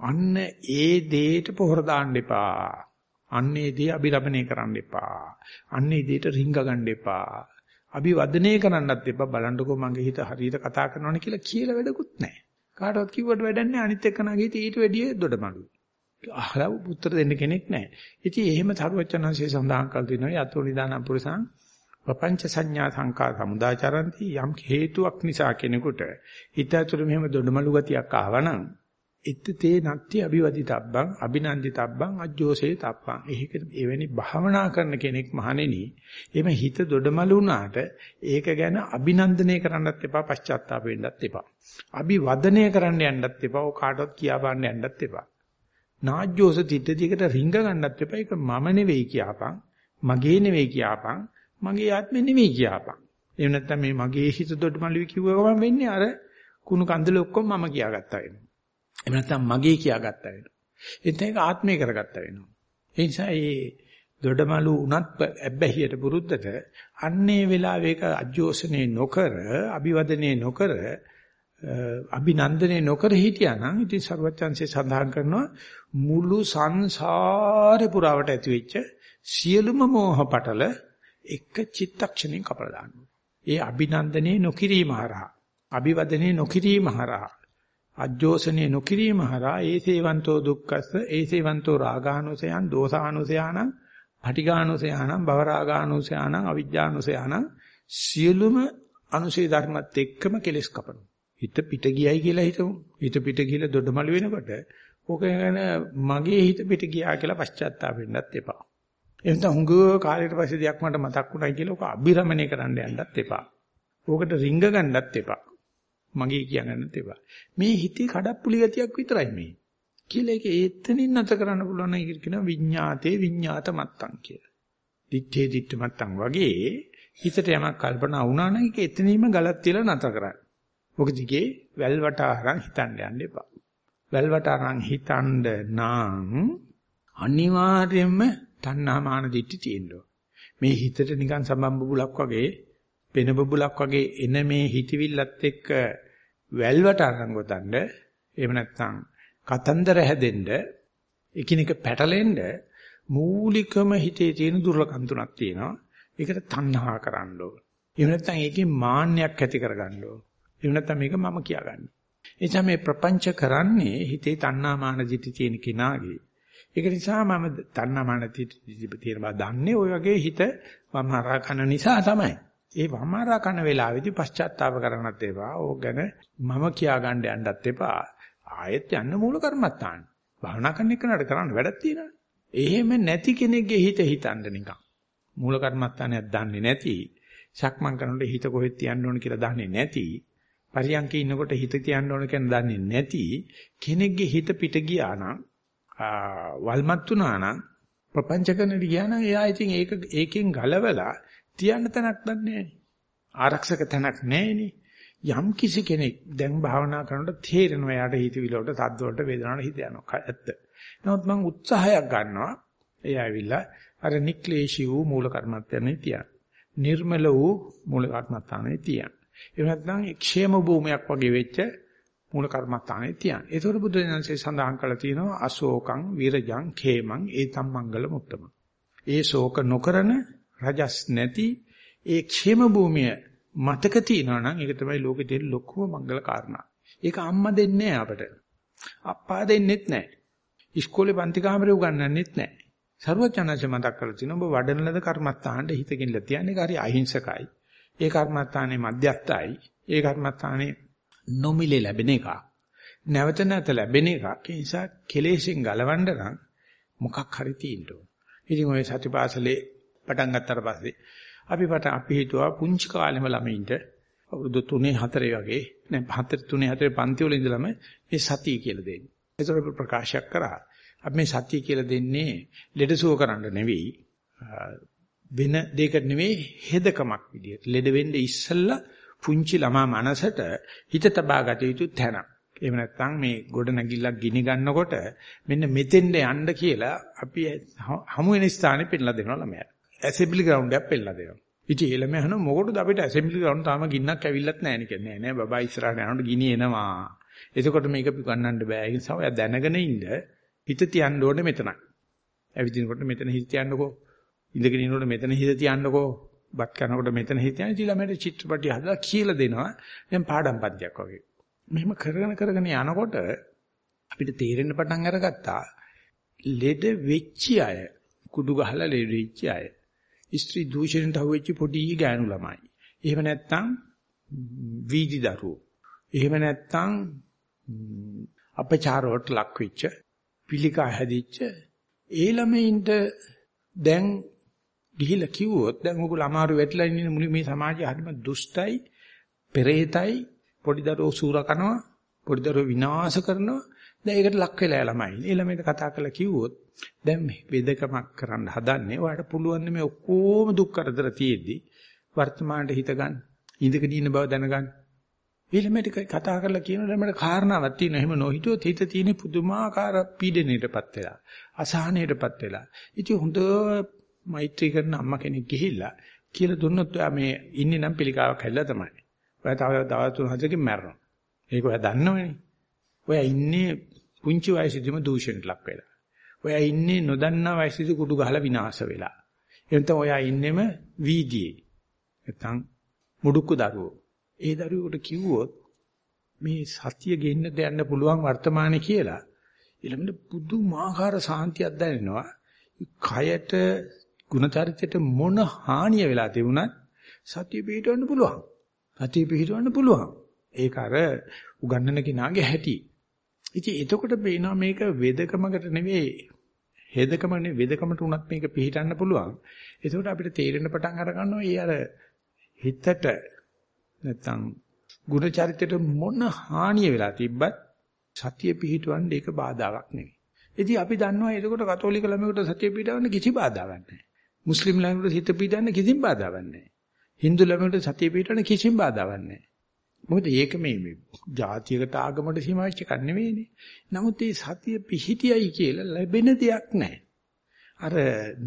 අන්න ඒ දෙයට පොහොර දාන්න එපා. අන්න ඒ දේ අභිරමණය කරන්න එපා. අන්න ඒ දෙයට රිංග ගන්න එපා. අභිවදනය කරන්නත් එපා. බලන්නකෝ මගේ හිත හරියට කතා කරනවනේ කියලා කියලා වැඩකුත් නැහැ. කාටවත් කිව්වට වැඩක් නැහැ. අනිත් එක්කනගේ හිත ඊට වැඩිය දොඩමඩු. අහලා උත්තර දෙන්න කෙනෙක් නැහැ. ඉතින් එහෙම තරුවචනංශයේ සඳහන් කළ තියෙනවා යතෝ නිදානම් පුරුසං ප්‍රපංච සංඥා සංකා සමුදාචරಂತಿ යම් හේතුවක් නිසා කෙනෙකුට හිත ඇතුළේ මෙහෙම දොඩමලු ගතියක් ආවනම් ඉත්තේ නත්ති අභිවදිතබ්බං අභිනන්දිතබ්බං අජ්ජෝසේ තප්පං ඒක එවැනි භාවනා කරන කෙනෙක් මහණෙනි එimhe හිත දොඩමලු වුණාට ඒක ගැන අභිනන්දනය කරන්නත් එපා පශ්චාත්තාප වෙන්නත් එපා. අභිවදනය කරන්න යන්නත් එපා ඔය කාටවත් කියා පාන්න යන්නත් එපා. නාජ්ජෝස තිට්ටදිකට රිංග ගන්නත් එපා ඒක මම නෙවෙයි කියාපන් මගේ නෙවෙයි කියාපන් මගේ ආත්මෙ නෙවෙයි කියාපන් එහෙම නැත්නම් මේ මගේ හිත දොඩමලු කිව්ව ගමන් වෙන්නේ අර කුණු කන්දල ඔක්කොම මම කියාගත්තා වෙනවා එහෙම නැත්නම් මගේ කියාගත්තා වෙනවා. එතන ඒක ආත්මය කරගත්තා වෙනවා. ඒ නිසා මේ දොඩමලු උනත් ඇබ්බැහියට පුරුද්දට අන්නේ වෙලාවේක අජෝසනේ නොකර, අභිවදනේ නොකර, අභිනන්දනේ නොකර හිටියානම් ඉතින් ਸਰවඥාන්සේ සඳහන් කරනවා මුළු සංසාරේ පුරාවට ඇතිවෙච්ච සියලුම මෝහ පටල එක චිත්තක්ෂණයෙන් කපලා දානවා. ඒ අභිනන්දනේ නොකිරීම හරහා, අභිවදනේ නොකිරීම හරහා අජ්ජෝසනේ නොකිරීම හරහා ඒසේවන්තෝ දුක්ඛස්ස ඒසේවන්තෝ රාගානුසයන් දෝසානුසයානං පටිඝානුසයානං භවරාගානුසයානං අවිජ්ජානුසයානං සියලුම අනුසේ ධර්මත් එක්කම කෙලස් කපනවා හිත පිට ගියයි කියලා හිතමු හිත පිට ගිහලා දොඩමළු වෙනකොට ඕක ගැන මගේ හිත පිට ගියා කියලා පශ්චාත්තාප වෙන්නත් එපා එහෙනම් හුඟ කාලයකට පස්සේ දෙයක් මට මතක් වුණයි කියලා ඕක අභිරමණය කරන්න යන්නත් එපා ඕකට රිංග ගන්නත් එපා මගේ කියන්නත් එපා. මේ හිතේ කඩප්පුලි ගතියක් විතරයි මේ. කියලා ඒක ඒතනින් නැත කරන්න පුළුවන් නම් ඒක කියනවා විඤ්ඤාතේ විඤ්ඤාත මත්තං කියලා. දිත්තේ දිත්ත මත්තං වගේ හිතට යමක් කල්පනා වුණා නම් ඒක එතනින්ම ගලක් තියලා නැතර කරන්න. මොකද දිගේ වැල් වටාරන් හිතන්න යන්න එපා. වැල් වටාරන් හිතන්න නම් අනිවාර්යයෙන්ම තණ්හා මාන දිට්ටි තියෙන්න මේ හිතට නිකන් සම්බම්බුලක් වගේ පෙන බබුලක් වගේ එන මේ හිතවිල්ලත් එක්ක වැල්වට අරන් ගොතන්න එහෙම නැත්නම් කතන්දර හැදෙන්න එකිනෙක පැටලෙන්න මූලිකම හිතේ තියෙන දුර්ලකම් තුනක් තියෙනවා. ඒකට තණ්හා කරන්න ඕන. එහෙම නැත්නම් ඒකේ මාන්නයක් ඇති කරගන්න ඕන. එහෙම නැත්නම් මේක මම කියාගන්න. එනිසා මේ ප්‍රපංච කරන්නේ හිතේ තණ්හා මාන දිටි තියෙන කෙනාගේ. ඒක නිසා මම තණ්හා මාන දිටි තියෙන බව දන්නේ ওই වගේ හිත වම හරහා කරන නිසා තමයි. ඒ වමාරා කන වෙලාවේදී පශ්චාත්තාප කරන්නත් එපා. ඕක ගැන මම කියා ගන්න යන්නත් එපා. ආයෙත් යන්න මූල කර්මත්තාන. භාවනා කරන එකනට කරන්න වැඩක් තියෙනවා. එහෙම නැති කෙනෙක්ගේ හිත හිතන්න නිකන්. මූල කර්මත්තානයක් දන්නේ නැති. සක්මන් කරනකොට හිත කොහෙද තියන්න ඕන කියලා දන්නේ නැති. පරියන්කේ ඉන්නකොට හිත තියන්න ඕන කියන දන්නේ නැති කෙනෙක්ගේ හිත පිට ගියා නම් වල්මත් වුණා නම් ප්‍රපංච කරන්න ගියා නම් එයා ඉතින් ඒක ඒකෙන් ගලවලා තියන්න තැනක් නැහැ ආරක්ෂක තැනක් නැහෙනේ. යම් කිසි කෙනෙක් දැන් භාවනා කරනකොට තේරෙනවා යාට හිතවිල වලට සද්ද වලට වේදනාවට හිත යනවා. ඇත්ත. නමුත් මම උත්සාහයක් ගන්නවා. ඒ ඇවිල්ලා අර නික්ලේශී වූ මූල කර්මත්‍යනේ තියන්න. නිර්මල වූ මූල කර්මත්‍යනේ තියන්න. එහෙම නැත්නම් ക്ഷേම භූමියක් වගේ වෙච්ච මූල කර්මස්ථානේ තියන්න. ඒතකොට බුදු දනන්සේ සඳහන් කළා තියෙනවා අශෝකං විරජං ඛේමං ඒතම් මංගල මුත්තම. ඒ ශෝක නොකරන රජස් නැති ඒ ക്ഷേම භූමිය මතක තියනවා නම් ඒක තමයි ලෝකෙ තියෙන ලොකුම මංගල කාරණා. ඒක අම්මා දෙන්නේ අපට. අප්පා දෙන්නෙත් නැහැ. ඉස්කෝලේ පන්ති කාමරේ උගන්වන්නෙත් නැහැ. සර්වඥාන්සේ මතක් කරලා තිනවා ඔබ වඩන ලද කර්මස්ථානට හිතකින්ලා තියන්නේ හරි අහිංසකයි. ඒ කර්මස්ථානේ මධ්‍යස්ථයි. ඒ කර්මස්ථානේ නොමිලේ ලැබෙන එකක්. නැවත නැවත ලැබෙන එකක්. ඒ නිසා කෙලෙසෙන් ගලවන්න නම් මොකක් හරි තියෙන්න ඕන. ඉතින් ඔය සතිපාසලේ පටන් ගත්තට පස්සේ අපි පට අපි හිතුවා පුංචි කාලෙම ළමයින්ට අවුරුදු 3 4 වගේ නෑ 4 3 4 පන්ති වල ඉඳලම මේ සතිය කියලා දෙන්නේ. ඒතර ප්‍රකාශයක් කරා. අපි මේ සතිය කියලා දෙන්නේ ලෙඩසුව කරන්න නෙවෙයි වෙන දෙයකට නෙවෙයි හෙදකමක් විදියට. ලෙඩ වෙන්න ඉස්සෙල්ලා පුංචි ළමා මනසට හිත තබා ගත යුතු තැන. එහෙම නැත්නම් මේ ගොඩ නැගිල්ලක් ගිනි ගන්නකොට මෙන්න මෙතෙන්ද යන්න කියලා අපි හමු වෙන ස්ථානේ පෙන්ලා දෙනවා ළමයාට. ඇසෙම්බලි ග්‍රවුන්ඩ් එකක් පෙන්ලා දෙනවා. ඉතින් ඒ ළමයා අහනවා මොකටද අපිට ඇසෙම්බලි ග්‍රවුන්ඩ් තාම ගින්නක් ඇවිල්ලත් නැහැ නේ කියන්නේ. නෑ බබා ඉස්සරහට යනකොට ගිනි එනවා. එතකොට මේක පිගන්නන්න බෑ. ඒ නිසා ඔයා දැනගෙන ඉන්න හිත තියන්න ඕනේ මෙතනයි. ඇවිදිනකොට මෙතන හිත තියන්නකෝ. ඉඳගෙන ඉන්නකොට මෙතන හිත තියන්නකෝ. බත් කනකොට මෙතන හිත තියන්න ඉතින් ළමයට චිත්‍රපටි හදලා කියලා දෙනවා. දැන් පාඩම් පන්තියක් වගේ. මෙහෙම කරගෙන කරගෙන යනකොට අපිට තේරෙන්න පටන් අරගත්තා ලෙඩ වෙච්ච අය කුඩු ගහලා ලෙඩ වෙච්ච අය ස්ත්‍රී දූෂණයට අහුවෙච්ච පොඩි ගෑනු ළමයි. එහෙම නැත්නම් වීදි දරුවෝ. එහෙම නැත්නම් අපචාරවට ලක් වෙච්ච පිළිකා හැදිච්ච ඒ ළමයින්ට දැන් ගිහිලා කිව්වොත් දැන් ඔයගොල්ලෝ අමාරු වැටලා ඉන්නේ මුළු මේ සමාජය හරිම දුෂ්ටයි පෙරේතයි පොඩි දරුවෝ සූර කරනවා පොඩි දරුවෝ විනාශ කරනවා දැන් ඒකට ලක් වෙලා ළමයි. ඒ ළමයිට කතා කරලා කිව්වොත් දැන් මේ වෙදකමක් කරන්න හදන්නේ ඔයාලට පුළුවන් මේ ඔක්කොම දුක් කරදර තියෙද්දි වර්තමානට හිත ගන්න. ඉඳගෙන ඉන්න බව දැනගන්න. ඊළමට කතා කරලා කියනවා මට කාරණාවක් තියෙනවා. එහෙම නොහිතුවොත් හිත තියෙන පුදුමාකාර පීඩණයටපත් වෙලා, අසහනයටපත් වෙලා. ඉතින් හොඳ මෛත්‍රී කරන අම්මා කෙනෙක් ගිහිල්ලා කියලා දුන්නොත් ඔයා මේ ඉන්නේ නම් පිළිකාවක් හැදලා තමයි. ඔයා තව දවස් තුන හතරකින් මැරෙනවා. ඒක ඔයා දන්නවනේ. ඔයා ඉන්නේ පුංචි වයසේදීම දූෂණයට ලක් වෙලා. ඔයා ඉන්නේ නොදන්නා වයසේදී කුඩු ගහලා විනාශ වෙලා. එතන ඔයා ඉන්නෙම වීදියේ. නැත්තම් මුඩුක්කු දරුවෝ. ඒ දරුවෙකුට කිව්වොත් මේ සතිය ගෙන්න දෙන්න පුළුවන් වර්තමානයේ කියලා ඊළඟට පුදුමාකාර සාන්තියක් දැනෙනවා. කයට ಗುಣචරිතයට මොන හානිය වෙලා තිබුණත් සතිය පිටවන්න පුළුවන්. සතිය පිටවන්න පුළුවන්. ඒක අර උගන්නන කෙනාගේ හැටි. ඉතින් එතකොට පේනවා මේක වෙදකමකට නෙවෙයි හෙදකම නෙවෙයි වෙදකමට උනත් මේක පිළිටන්න පුළුවන්. එතකොට අපිට තේරෙන්න පටන් අර ගන්නවා ඒ අර හිතට නැත්තම් ගුණ චරිතයට මොන හානිය වෙලා තිබ්බත් සතිය පිහිටවන්න ඒක බාධාවක් නෙවෙයි. ඉතින් අපි දන්නවා එතකොට කතෝලික ළමයෙකුට සතිය පිහිටවන්න කිසි බාධාවක් නැහැ. මුස්ලිම් ළමයෙකුට හිත පිහිටවන්න කිසිම බාධාවක් නැහැ. Hindu ළමයෙකුට සතිය පිහිටවන්න කිසිම බාධාවක් නැහැ. මොකද ඒක මේ මේ ජාතියකට ආගමකට සීමා වෙච්ච එකක් නෙවෙයිනේ. නමුත් මේ සතිය පිහිටියයි කියලා ලැබෙන දෙයක් නැහැ. අර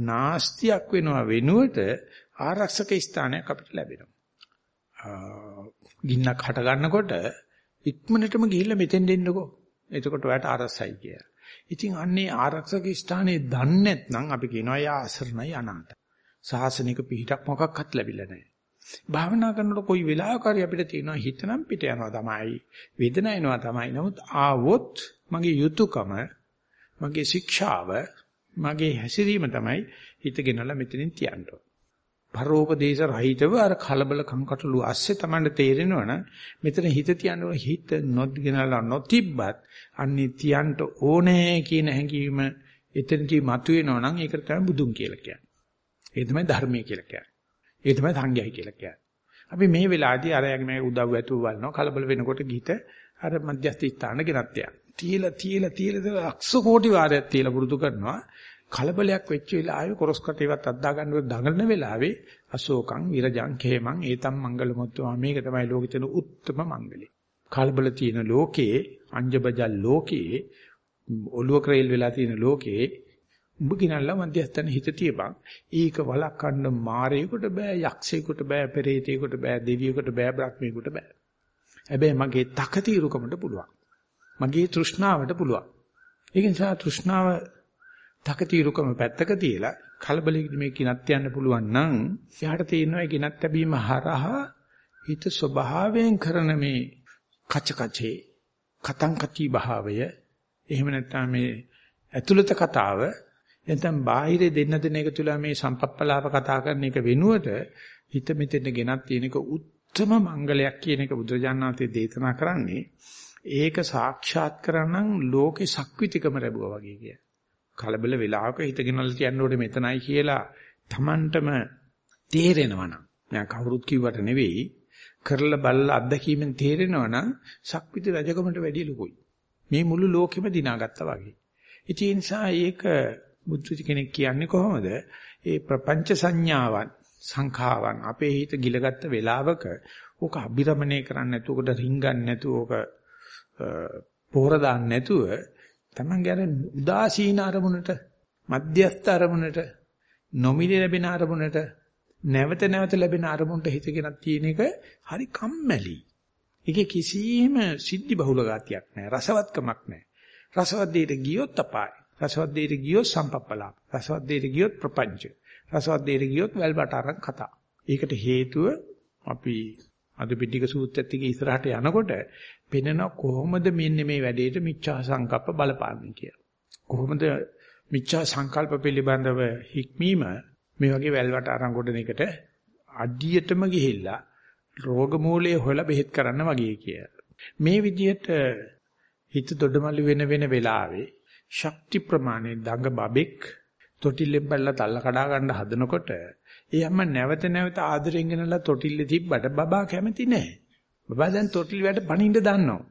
නාස්තියක් වෙනවා වෙනුවට ආරක්ෂක ස්ථානයක් අපිට ලැබෙනවා. ගින්නක් හට ගන්නකොට ඉක්මනටම ගිහිල්ලා මෙතෙන් දෙන්නකෝ. එතකොට ඔයාලට ආරස්සයි කියලා. ඉතින් අන්නේ ආරක්ෂක ස්ථානයේ දන්නේ නැත්නම් අපි කියනවා යා අසරණයි අනාථ. සාසනික පිහිටක් මොකක්වත් ලැබිලා නැහැ. භාවනා කරනකොට කොයි වෙලාවක හරි අපිට තියෙනවා හිතනම් පිට යනවා තමයි. වේදනාව එනවා තමයි. නමුත් ආවොත් මගේ යුතුයකම මගේ ශික්ෂාව මගේ හැසිරීම තමයි හිතගෙනලා මෙතනින් තියන්න ඕන. පරෝපදේශ රහිතව අර කලබල කංකටළු ASCII තමයි තේරෙනවනම් මෙතන හිත තියන්න හිත නොදගෙනලා නොතිබ්බත් අන්නේ තියන්න ඕනේ කියන හැඟීම එතනදී මතුවෙනවා නම් ඒකට තමයි බුදුන් කියලා කියන්නේ. ඒ තමයි ධර්මය කියලා කියන්නේ. ඒ තමයි සංඝයයි කියලා කියන්නේ. අපි මේ වෙලාවේදී අරයන් මේ උදව් ඇතුව බලනවා කලබල වෙනකොට ගිහිත අර මධ්‍යස්ථ ස්ථාන ගෙනත් යනවා. තියලා තියලා තියලා ලක්ෂ කෝටි වාරයක් තියලා පුරුදු කරනවා. කලබලයක් වෙච්ච වෙලාවේ කොරස් කටේවත් අද්දා ගන්නකොට දඟලන වෙලාවේ අශෝකං විරජං khemං ඒතම් මංගල මොත්වා මේක තමයි ලෝකෙතන උත්තම මංගලෙ. කලබල තියෙන ලෝකේ අංජබජල් ලෝකේ ඔළුව ක්‍රේල් වෙලා තියෙන ලෝකේ උඹ ගිනල්ලා මධ්‍යස්ථාන හිත තියපන්. ඒක වළක්වන්න මාරේකට බෑ, යක්ෂයෙකුට බෑ, පෙරේතයෙකුට බෑ, දෙවියෙකුට බෑ, බ්‍රහ්මයෙකුට බෑ. හැබැයි මගේ තකතිරුකමට පුළුවන්. මගේ තෘෂ්ණාවට පුළුවන්. ඒක නිසා තෘෂ්ණාව තකතිරුකම පැත්තක තියලා කලබලෙකින් මේ කිනත් යන්න පුළුවන් නම් එයාට තේරෙනවා ඒ කිනත් ලැබීම හරහා හිත ස්වභාවයෙන් කරන මේ කච කචේ කතං කති භාවය එහෙම නැත්නම් මේ ඇතුළත කතාව නැත්නම් බාහිරේ දෙන්න දෙන එක තුල මේ සම්පප්පලාප කතා කරන එක වෙනුවට හිත මෙතෙන් ගෙනත් තියෙන එක උත්තරම මංගලයක් කියන එක බුදුරජාණන්සේ දේශනා කරන්නේ ඒක සාක්ෂාත් කරනනම් ලෝකේ සක්විතිකම ලැබුවා වගේ කිය. කලබල වෙලාවක හිතගෙනල් කියන්න ඕනේ මෙතනයි කියලා Tamanටම තේරෙනවා නම් මම කවුරුත් කිව්වට නෙවෙයි කරලා බලලා අත්දැකීමෙන් තේරෙනවා නම් සක්විති රජකමට වැඩිය ලොකුයි. මේ මුළු ලෝකෙම දිනාගත්තා වගේ. ඉතින් ඒ නිසා ඒක බුද්ධ කෙනෙක් කියන්නේ කොහොමද? ඒ ප්‍රපංච සංඥාවන් සංඛාවන් අපේ හිත ගිලගත්ත වෙලාවක ඕක අබිරමණය කරන්න නැතුව ඔකට රින්ගන්න නැතුව ඕක පොහොර දාන්න නැතුව තමන්ගේ අර උදාසීන අරමුණට මධ්‍යස්ථ අරමුණට නොමිලේ ලැබෙන අරමුණට නැවත නැවත ලැබෙන අරමුණට හිතගෙන තියෙන එක හරි කම්මැලි. ඒකේ කිසිම සිද්ධි බහුල ගතියක් නැහැ. රසවත්කමක් නැහැ. රසවත් දෙයට ගියොත් අපායි. රසවත් දෙයට ගියොත් සම්පප්පලා. රසවත් දෙයට ගියොත් ප්‍රපංච. රසවත් දෙයට ගියොත් වැල්බට අරන් කතා. ඒකට හේතුව අපි අද පිටික සූත්‍රයත් එක්ක ඉස්සරහට යනකොට පෙනෙන කොහොමද මෙන්න මේ වැඩේට මිච්ඡා සංකප්ප බලපාන්නේ කියලා. කොහොමද මිච්ඡා සංකල්ප පිළිබඳව හික්මීම මේ වගේ වැල්වට අරන් ගොඩන එකට අඩියටම ගිහිල්ලා රෝග මූලයේ හොල බෙහෙත් කරන්න වගේ කිය. මේ විදිහට හිත දොඩමළු වෙන වෙන වෙලාවේ ශක්ති ප්‍රමාණය දඟ බබෙක් තොටිල්ලෙන් බල්ලා තල්ල කඩා ගන්න හදනකොට ඒ අම්ම නැවත නැවත ආදරෙන් ගෙනලා තොටිල්ලේ තිබ්බට බබා කැමති නැහැ. බබා දැන් තොටිල් වැඩ පණින්න දන්නවා.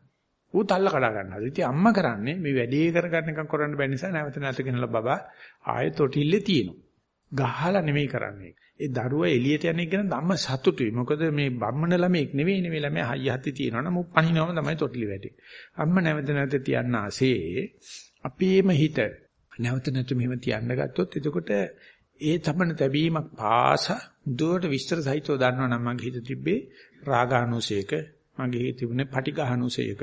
ඌ තල්ල කඩා ගන්නවා. ඉතින් අම්මා කරන්නේ මේ වැඩේ කරගන්න එකක් කරන්න බැරි නිසා නැවත නැවත ගෙනලා බබා ආයෙ තොටිල්ලේ තියෙනවා. ගහලා නෙමෙයි කරන්නේ. ඒ දරුවා එළියට යන එක ගැන ධම්ම සතුටුයි. මොකද මේ බම්මන ළමෙක් නෙවෙයි නෙවෙයි ළමයා හයිය හති තියෙනවනම් මු පණිනවම තමයි තොටිලි වැටේ. අම්ම නැවත නැවත තියන්න ආසේ අපේම හිත නැවත නැවත මෙහෙම තියන්න ගත්තොත් එතකොට ඒ තමන තැබීමක් පාස දුවට විස්තර සහිතව දන්නවනම් මගේ හිත තිබ්බේ රාගානුසයක මගේ හිත තිබුණේ පටිඝානුසයක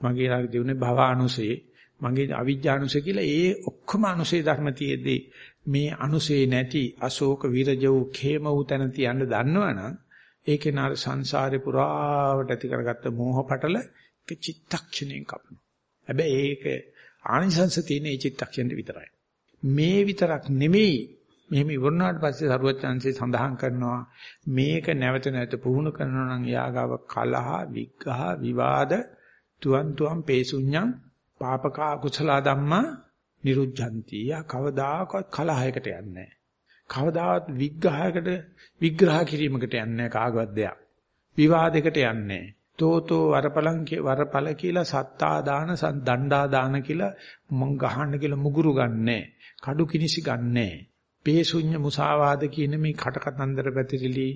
මගේ රාග තිබුණේ භවානුසයේ මගේ අවිජ්ජානුසය කියලා ඒ ඔක්කොම අනුසය ධර්ම තියේදී මේ අනුසේ නැති අශෝක විරජ වූ khema වූ තැන තියන්න දන්නවනම් ඒකේ නාර සංසාරේ පුරාවට ඇති කරගත්ත මෝහ පටල චිත්තක්ෂණයෙන් කපනවා. හැබැයි ඒක ආනිසංස තියෙන ඒ චිත්තක්ෂණය විතරයි. මේ විතරක් නෙමෙයි මෙහෙම ඉවරනාට පස්සේ සරුවචාන්සේ සඳහන් කරනවා මේක නැවත නැවත පුහුණු කරනවා නම් යාගාව කලහ විග්ඝහ විවාද තුවන් තුවන් පේසුඤ්ඤං පාපක අකුසල ධම්මා නිරුද්ධಂತಿ. යා කවදාකවත් කලහයකට යන්නේ නැහැ. කවදාවත් විග්‍රහයකට විග්‍රහ කිරීමකට යන්නේ නැහැ කාගවත් දෙයක්. විවාදයකට යන්නේ නැහැ. තෝතෝ වරපලං වරපල කියලා සත්තා දාන දණ්ඩා දාන කියලා මං ගහන්න කියලා මුගුරු ගන්නෑ. කඩු කිනිසි ගන්නෑ. පේසුඤ්ඤ මුසාවාද කියන මේ කටකතන්දර පැතිරිලි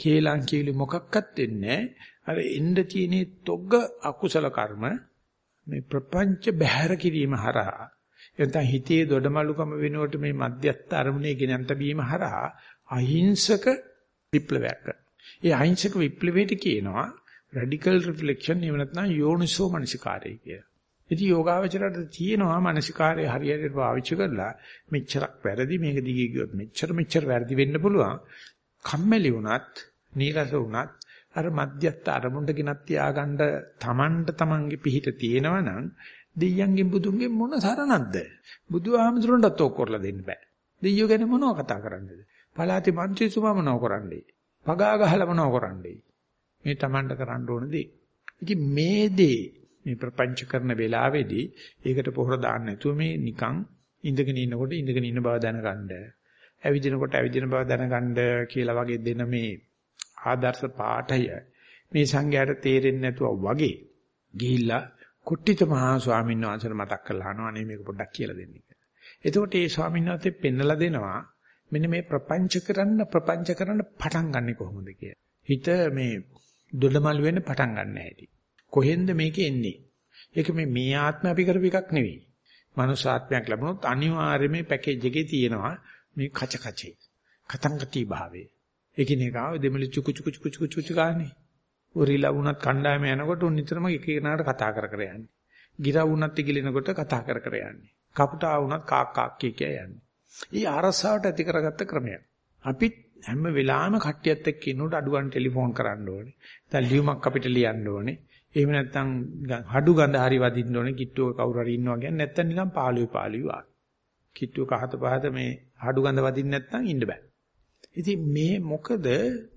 කේලම් කියලි මොකක්වත් දෙන්නේ අර එන්න තියෙන තොග්ග අකුසල කර්ම මේ ප්‍රපංච බහැර කිරීම හරහා එතන හිතේ දොඩමලුකම වෙනුවට මේ මධ්‍යස්ථ අරමුණේ ගෙනන්ත බීම හරහා අහිංසක විප්ලවයක් කරනවා. ඒ අහිංසක විප්ලවයට කියනවා රැඩිකල් රිෆ්ලෙක්ෂන් එහෙම නැත්නම් යෝනිසෝ මනසිකාරය කියලා. ඉතින් යෝගාවචරයට තියෙනවා මනසිකාරය හරියට පාවිච්චි කරලා මෙච්චරක් වැරදි මේක දිගේ ගියොත් මෙච්චර මෙච්චර වැරදි වෙන්න පුළුවන්. කම්මැලි වුණත්, නීරස වුණත් අර මධ්‍යස්ථ අරමුණට ගෙනත් තියාගන්න තමන්ට තමන්ගේ පිහිට තියෙනවා නම් දෙයියන්ගෙන් බුදුන්ගෙන් මොන සරණක්ද? බුදුහාමුදුරන්ටත් ඕක කරලා දෙන්න බෑ. දෙයියෝ ගැන මොනව කතා කරන්නේද? පලාති මන්ත්‍රීතුමා මොනව කරන්නේ? පගා ගහලා මොනව කරන්නේ? මේ Tamanට කරන්න ඕන දේ. ඉතින් මේ දේ මේ ප්‍රපංච කරන වෙලාවේදී ඒකට පොහොර දාන්න නැතුව මේ නිකන් ඉඳගෙන ඉන්නකොට ඉඳගෙන ඉන්න බව දැනගන්න. ඇවිදිනකොට ඇවිදින බව දැනගන්න කියලා වගේ දෙන මේ ආදර්ශ පාඨය මේ සංඝයාට තේරෙන්නේ නැතුව වගේ ගිහිල්ලා කුට්ටිත මහා ස්වාමීන් වහන්සේට මතක් කරලා අහනවා අනේ මේක පොඩ්ඩක් කියලා දෙන්න කියලා. එතකොට ඒ ස්වාමීන් වහන්සේ පෙන්නලා දෙනවා මෙන්න මේ ප්‍රපංච කරන්න ප්‍රපංච කරන්න පටන් ගන්නෙ කොහොමද කියලා. හිත මේ දොඩමල් වෙන්න පටන් ගන්න හැටි. කොහෙන්ද මේක එන්නේ? ඒක මේ මේ ආත්ම අපි කරපු එකක් නෙවෙයි. මනුස්ස ආත්මයක් ලැබුණොත් අනිවාර්යයෙන් මේ පැකේජ් එකේ තියෙනවා මේ කච කචේ. කතංගති භාවයේ. එකිනෙකාව දෙමළ චුකු චුකු චුකු චුකු චුකු ගානේ. උරිලා වුණත් කණ්ඩායම යනකොට උන් නිතරම එක එකනකට කතා කර කර යන්නේ. ගිරා වුණත් ඉගිලෙනකොට කතා කර කර යන්නේ. කපුටා වුණත් කාක් කාක් කිය කිය යන්නේ. ඊ අරසාවට ඇති කරගත්ත ක්‍රමයක්. අපිත් හැම වෙලාවෙම කට්ටියත් එක්ක ඉන්නකොට අඩුවන් ටෙලිෆෝන් කරන්න ඕනේ. දැන් ලියුමක් අපිට ලියන්න ඕනේ. එහෙම නැත්නම් හඩු ගඳ හරි වදින්න ඕනේ. කිට්ටුවක කවුරු හරි ඉන්නවා කියන්නේ නැත්නම් නිකන් පාළුවේ පාළුවේ ආ. කිට්ටුව කහත පහත මේ හඩු ගඳ වදින්න නැත්නම් ඉන්න බෑ. ඉතින් මේ මොකද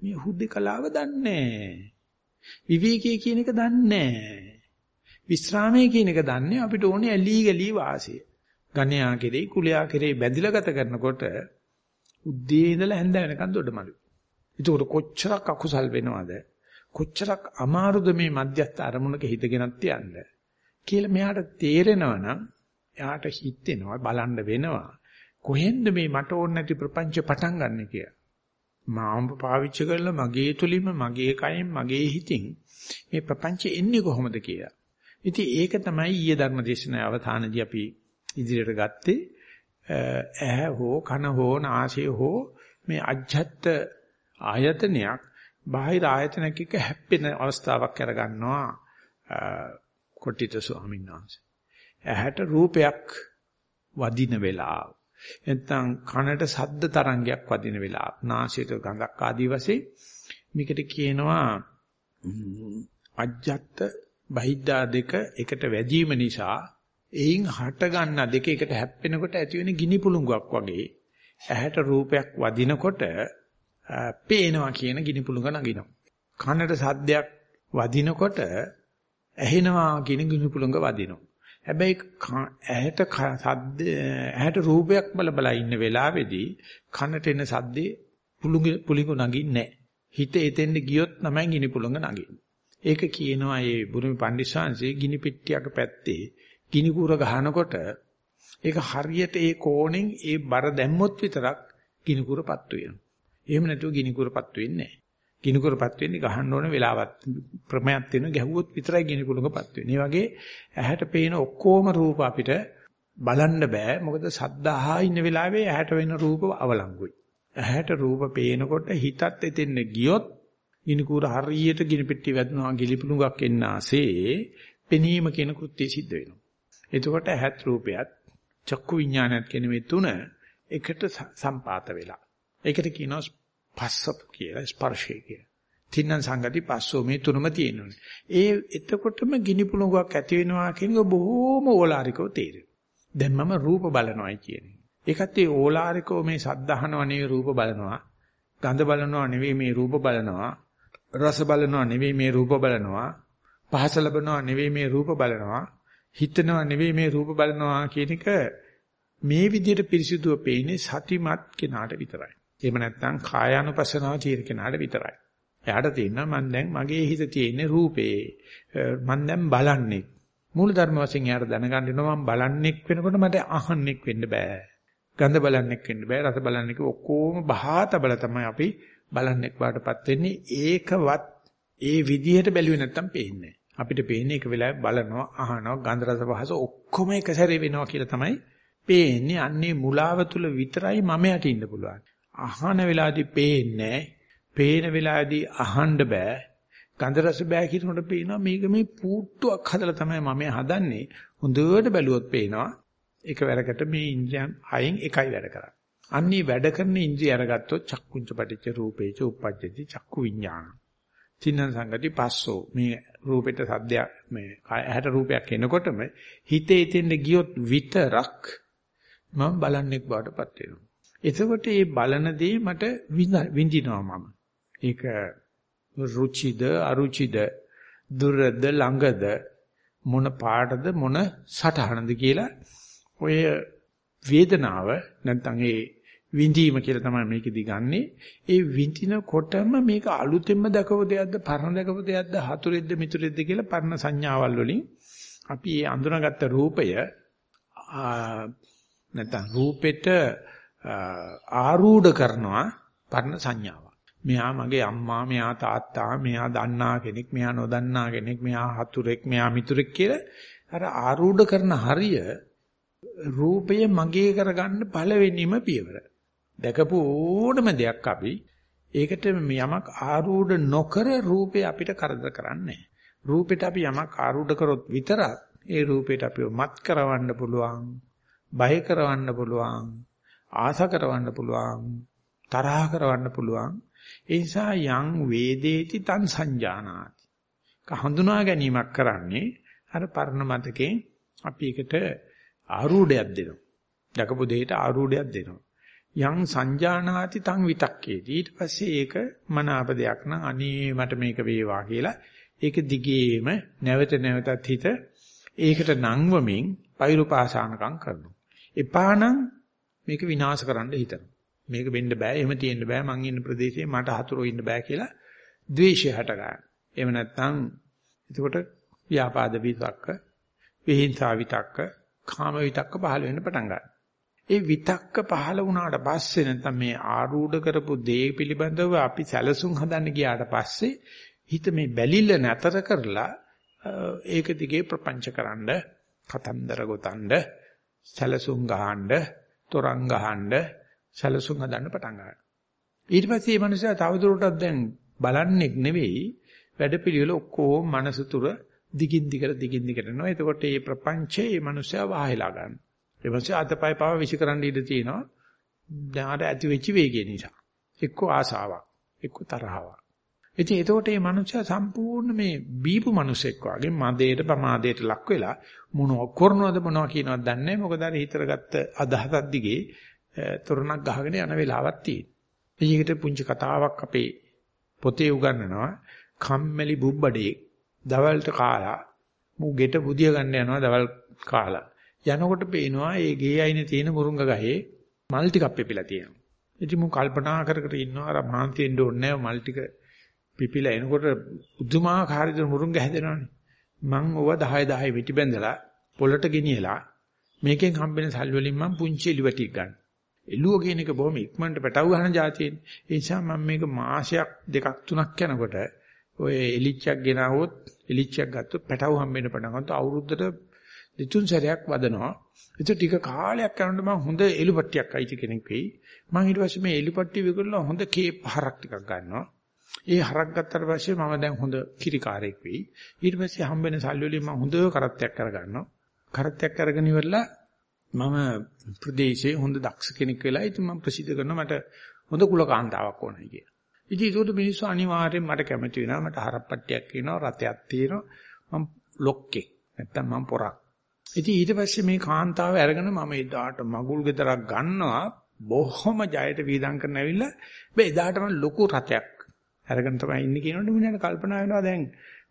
මේ හුදේකලාව දන්නේ විවේකයේ කියන එක දන්නේ විස්රාමයේ කියන එක දන්නේ අපිට ඕනේ ඇලී ගලී වාසිය. ගණ්‍යා කෙරේ කුලයා කෙරේ බැඳිලා ගත කරනකොට උද්දී ඉඳලා හැන්ද වෙනකන් දොඩමලු. ඒක කොච්චරක් අකුසල් වෙනවද? කොච්චරක් අමාරුද මේ මධ්‍යස්ථ අරමුණක හිතගෙනත් තියන්න කියලා මෙයාට තේරෙනවා නම් එයාට හිතෙනවා බලන්න වෙනවා කොහෙන්ද මේ මට ඕන නැති ප්‍රපංච පටන් ගන්න කියලා. මාව පාවිච්චි කරලා මගේ තුලින්ම මගේ කයෙන් මගේ හිතින් මේ ප්‍රපංච එන්නේ කොහොමද කියලා. ඉතින් ඒක තමයි ඊයේ ධර්මදේශනාවේ අවධානයේදී අපි ඉදිරියට ගත්තේ ඇහැ හෝ කන හෝ නාසය හෝ මේ අජ්ජත් ආයතනයක් බාහිර ආයතනයක එක්ක හැප්පෙන අවස්ථාවක් කරගන්නවා කොට්ටිත ස්වාමීන් වහන්සේ. ඇහැට රූපයක් වදින වෙලාව. නැත්නම් කනට ශබ්ද තරංගයක් වදින වෙලාව. නාසයට ගඳක් ආදී වශයෙන් මේකට කියනවා අජ්ජත් බහිද්දා දෙක එකට වැදීම නිසා එයින් හට ගන්න දෙක එකට හැප්පෙනකොට ඇති වෙන ගිනි පුළඟක් වගේ ඇහැට රූපයක් වදිනකොට පේනවා කියන ගිනි පුළඟ නගිනවා. කනට සද්දයක් වදිනකොට ඇහෙනවා කියන ගිනි පුළඟ වදිනවා. හැබැයි ඇහැට සද්ද ඇහැට රූපයක් බල බල ඉන්න වෙලාවේදී කනට එන සද්දේ පුළඟ පුළඟ නගින්නේ හිත එතෙන්ද ගියොත් තමයි ගිනි පුළඟ නගින්නේ. ඒක කියනවා මේ බුරුමි පණ්ඩිස්සංශේ ගිනි පෙට්ටියක පැත්තේ ගිනි කුර ගහනකොට ඒක හරියට ඒ කෝණෙන් ඒ බර දැම්මොත් විතරක් ගිනි කුරපත් වෙනවා. එහෙම නැතුව ගිනි කුරපත් වෙන්නේ නැහැ. ගිනි කුරපත් වෙන්නේ ගහන්න ඕන වෙලාවත් ප්‍රමයක් තියෙන ගැහුවොත් විතරයි ගිනි කුරකපත් වෙන්නේ. මේ වගේ ඇහැට පේන ඔක්කොම රූප අපිට බලන්න බෑ. මොකද සද්දාහා ඉන්න වෙලාවේ ඇහැට වෙන රූප අවලංගුයි. ඇහැට රූප පේනකොට හිතත් එතෙන්න ගියොත් ගිනි කුර හරියට ගිනි පෙට්ටිය වැදුනා ගිලිපුණුගක් එන්නාසේ පෙනීම කියන කෘත්‍යය සිද්ධ වෙනවා. එතකොට ඇහත් රූපයත් චක්කු විඥානයත් කියන මේ තුන එකට සම්පාත වෙලා. ඒකට කියනවා පස්ස කියලා ස්පර්ශය කියලා. තින්න සංගති පස්සෝ මේ තුනම තියෙනවානේ. ඒ එතකොටම ගිනි පුළඟක් ඇති වෙනවා කියන එක බොහොම ඕලාරිකව තේරෙනවා. දැන් මම රූප බලනවායි කියන්නේ. ඒකත් ඒ ඕලාරිකව මේ සද්ධාහනව නෙවෙයි රූප බලනවා. ගඳ බලනවා නෙවෙයි මේ රූප බලනවා. රස බලනවා නෙවෙයි මේ රූප බලනවා. පහස ලබනවා නෙවෙයි මේ රූප බලනවා. හිතනවා නෙවෙයි මේ රූප බලනවා කියන එක මේ විදිහට පිරිසිදුව පේන්නේ සතිමත් කෙනාට විතරයි. එහෙම නැත්නම් කායානුපස්සනාව තියෙන කෙනාට විතරයි. එයාට තේරෙනවා මම දැන් මගේ හිත තියෙන්නේ රූපේ. මම දැන් බලන්නේ. මූල ධර්ම වශයෙන් එයාට දැනගන්න වෙනවා මම බලන්නෙක් වෙනකොට මට අහන්නෙක් වෙන්න බෑ. ගඳ බලන්නෙක් වෙන්න බෑ. රස බලන්නෙක් ඔක්කොම බහාතබල තමයි අපි බලන්නෙක් වාටපත් වෙන්නේ. ඒකවත් ඒ විදිහට බැලුවේ නැත්තම් පේන්නේ අපිට පේන්නේ එක වෙලාවෙ බලනවා, අහනවා, ගන්ධ රස පහස ඔක්කොම එක සැරේ වෙනවා කියලා තමයි පේන්නේ. අන්නේ මුලාව තුල විතරයි මම යට ඉන්න පුළුවන්. අහන වෙලාවේදී පේන්නේ පේන වෙලාවේදී අහන්න බෑ. ගන්ධ රස බෑ කියනකොට පේනවා මේක මේ පූට්ටුවක් හදලා තමයි මම හදන්නේ. හොඳට බැලුවොත් පේනවා එක වැරකට මේ ඉන්ද්‍රියන් හයෙන් එකයි වැඩ කරන්නේ. අන්නේ වැඩ කරන ඉන්ද්‍රිය අරගත්තොත් චක්කුංච පටිච්ච රූපේච උප්පජ්ජති චක්කු විඥාන. තින්න සංගති පස්සෝ මේ රූපෙට සද්දයක් මේ ඇහැට රූපයක් එනකොටම හිතේ තෙන්න ගියොත් විතරක් මම බලන්නෙක් බවටපත් වෙනවා. එතකොට මේ බලන දේ මට විඳිනවා මම. ඒක රුචිද අරුචිද දුරද ළඟද මොන පාටද මොන සටහනද කියලා ඔය වේදනාව නැත්නම් ඒ විඳීම කියලා තමයි මේකෙදි ගන්නෙ. ඒ විඳිනකොටම මේක අලුතෙන්ම දකව දෙයක්ද පරණ දකව දෙයක්ද හතුරෙද්ද මිතුරෙද්ද කියලා පරණ සංඥාවල් වලින් අපි මේ අඳුනගත්ත රූපය නැත්නම් රූපෙට ආරූඪ කරනවා පරණ සංඥාව. මෙයා මගේ අම්මා, මෙයා තාත්තා, මෙයා දන්නා කෙනෙක්, මෙයා නොදන්නා කෙනෙක්, මෙයා හතුරෙක්, මෙයා මිතුරෙක් කියලා අර ආරූඪ කරන හරිය රූපය මගේ කරගන්න පළවෙනිම පියවර. දැකපු ඕනම දෙයක් අපි ඒකට යමක් ආරූඪ නොකර රූපේ අපිට කරදර කරන්නේ රූපෙට අපි යමක් ආරූඪ කරොත් විතරක් ඒ රූපෙට අපිව මත් කරවන්න පුළුවන්, බය කරවන්න පුළුවන්, ආස කරවන්න පුළුවන් තරහ කරවන්න පුළුවන් ඒ නිසා යං වේදේති තං සංජානාති හඳුනා ගැනීමක් කරන්නේ අර පරණ මතකේ අපි එකට ආරූඪයක් දෙනවා දැකපු දෙයට ආරූඪයක් දෙනවා. යං සංජානාති තං විතක්කේති. ඊට පස්සේ ඒක මනාප දෙයක් නම් අනේ මට මේක වේවා කියලා ඒක දිගේම නැවත නැවතත් හිත ඒකට නංවමින් පෛරුපාසානකම් කරනවා. එපා නම් මේක විනාශ කරන්න හිතනවා. මේක වෙන්න බෑ, එහෙම තියෙන්න බෑ, මං ඉන්න ප්‍රදේශයේ මට හතුරෝ ඉන්න බෑ කියලා ද්වේෂය හට ගන්න. එහෙම නැත්නම් එතකොට ව්‍යාපාද විතක්ක, විහිංසා විතක්ක, කාම විතක්ක පහළ වෙන්න පටන් ගන්නවා. ඒ විතක්ක පහළ වුණාට පස්සේ නැත්නම් මේ ආරූඪ කරපු දේ පිළිබඳව අපි සැලසුම් හදන්න ගියාට පස්සේ හිත මේ බැලිල්ල නැතර කරලා ඒක දිගේ ප්‍රපංචකරනද කතන්දර ගොතනද සැලසුම් ගහනද තොරන් ගහනද සැලසුම් හදන්න පටන් ගන්නවා. ඊට පස්සේ මේ මනුස්සයා තවදුරටත් දැන් බලන්නේ නෙවෙයි වැඩපිළිවෙල ඔක්කොම මනස තුර දිගින් දිගට දිගින් දිගට යනවා. එතකොට මේ ප්‍රපංචේ මේ මනුස්සයා වාහිලා ගන්නවා. ඒ මනුස්සයා අතපය පාව විසිකරන්න ඉඩ තියෙනවා. දැන් අර ඇති වෙච්ච වේගය නිසා. එක්ක ආසාවක්, එක්ක තරහාවක්. ඉතින් එතකොට මේ මනුස්සයා සම්පූර්ණ මේ බීපු මිනිසෙක් වගේ මදේට ප්‍රමාදයට ලක් වෙලා මොනව කරනවද මොනව කියනවද දන්නේ නැහැ. මොකද අර හිතර ගත්ත අදහසක් දිගේ තොරණක් ගහගෙන යන වෙලාවක් තියෙනවා. ඒකට පුංචි කතාවක් අපේ පොතේ උගන්වනවා. කම්මැලි බුබ්බඩේ දවල්ට කාලා මු ගෙට බුදිය ගන්න යනවා දවල් කාලා. යනකොට පේනවා ඒ ගේ අයිනේ තියෙන මුරුංග ගහේ මල් ටිකක් පෙපිලා තියෙනවා. ඉතින් මු කල්පනා කර කර ඉන්නවා අර මහන්තියෙන්න ඕනේ නැහැ මල් ටික පිපිලා එනකොට උදුමාකාර විදිහට මුරුංග හැදෙනවනේ. මං ඕව 10 10 වෙටි බැඳලා පොළට ගෙනියලා මේකෙන් හම්බෙන සල් වලින් මං පුංචි එලිවටික් ගන්න. එළුව කියන එක බොහොම ඉක්මනට පැටව ගන්න જાතියෙන්නේ. ඒ නිසා මම මේක මාසයක් දෙකක් තුනක් යනකොට ඔය එලිච්චක් ගෙනාවොත් එලිච්චක් ගත්තොත් පැටව හම්බෙන්න පටන් ගන්නවා. අවුරුද්දට දෙතුන් සැරයක් වදනවා. ඒක ටික කාලයක් යනකොට මම හොඳ එළුපට්ටියක් අයිති කෙනෙක් වෙයි. මම ඊට පස්සේ මේ එළුපට්ටිය විකුණලා හොඳ කේප් හරක් ටිකක් ගන්නවා. ඒ හරක් ගත්තාට පස්සේ මම දැන් හොඳ කිරිකාරයෙක් වෙයි. ඊට පස්සේ හම්බෙන සල්ලි වලින් මම හොඳ කරත්තයක් කරගන්නවා. කරත්තයක් අරගෙන ඉවරලා මම ප්‍රදේශයේ හොඳ දක්ෂ කෙනෙක් වෙලා ඉතින් මම ප්‍රසිද්ධ කරනවා මට හොඳ කුලකාන්තාවක් ඕනයි කියලා. ඉතින් ඒකට මිනිස්සු අනිවාර්යෙන් මට කැමති වෙනවා. මට හරප්පට්ටියක් කියනවා, රතයක් තියෙනවා. මම ලොක්කේ. නැත්තම් මම පොරක්. ඉතින් ඊට පස්සේ මේ කාන්තාව අරගෙන මම එදාට මගුල් ගෙදරක් ගන්නවා. බොහොම ජයට වීදම් කරන ඇවිල්ලා බෑ එදාට මම ලොකු රතයක් අරගෙන තමයි ඉන්නේ කියනකොට මිනිහට කල්පනා වෙනවා දැන්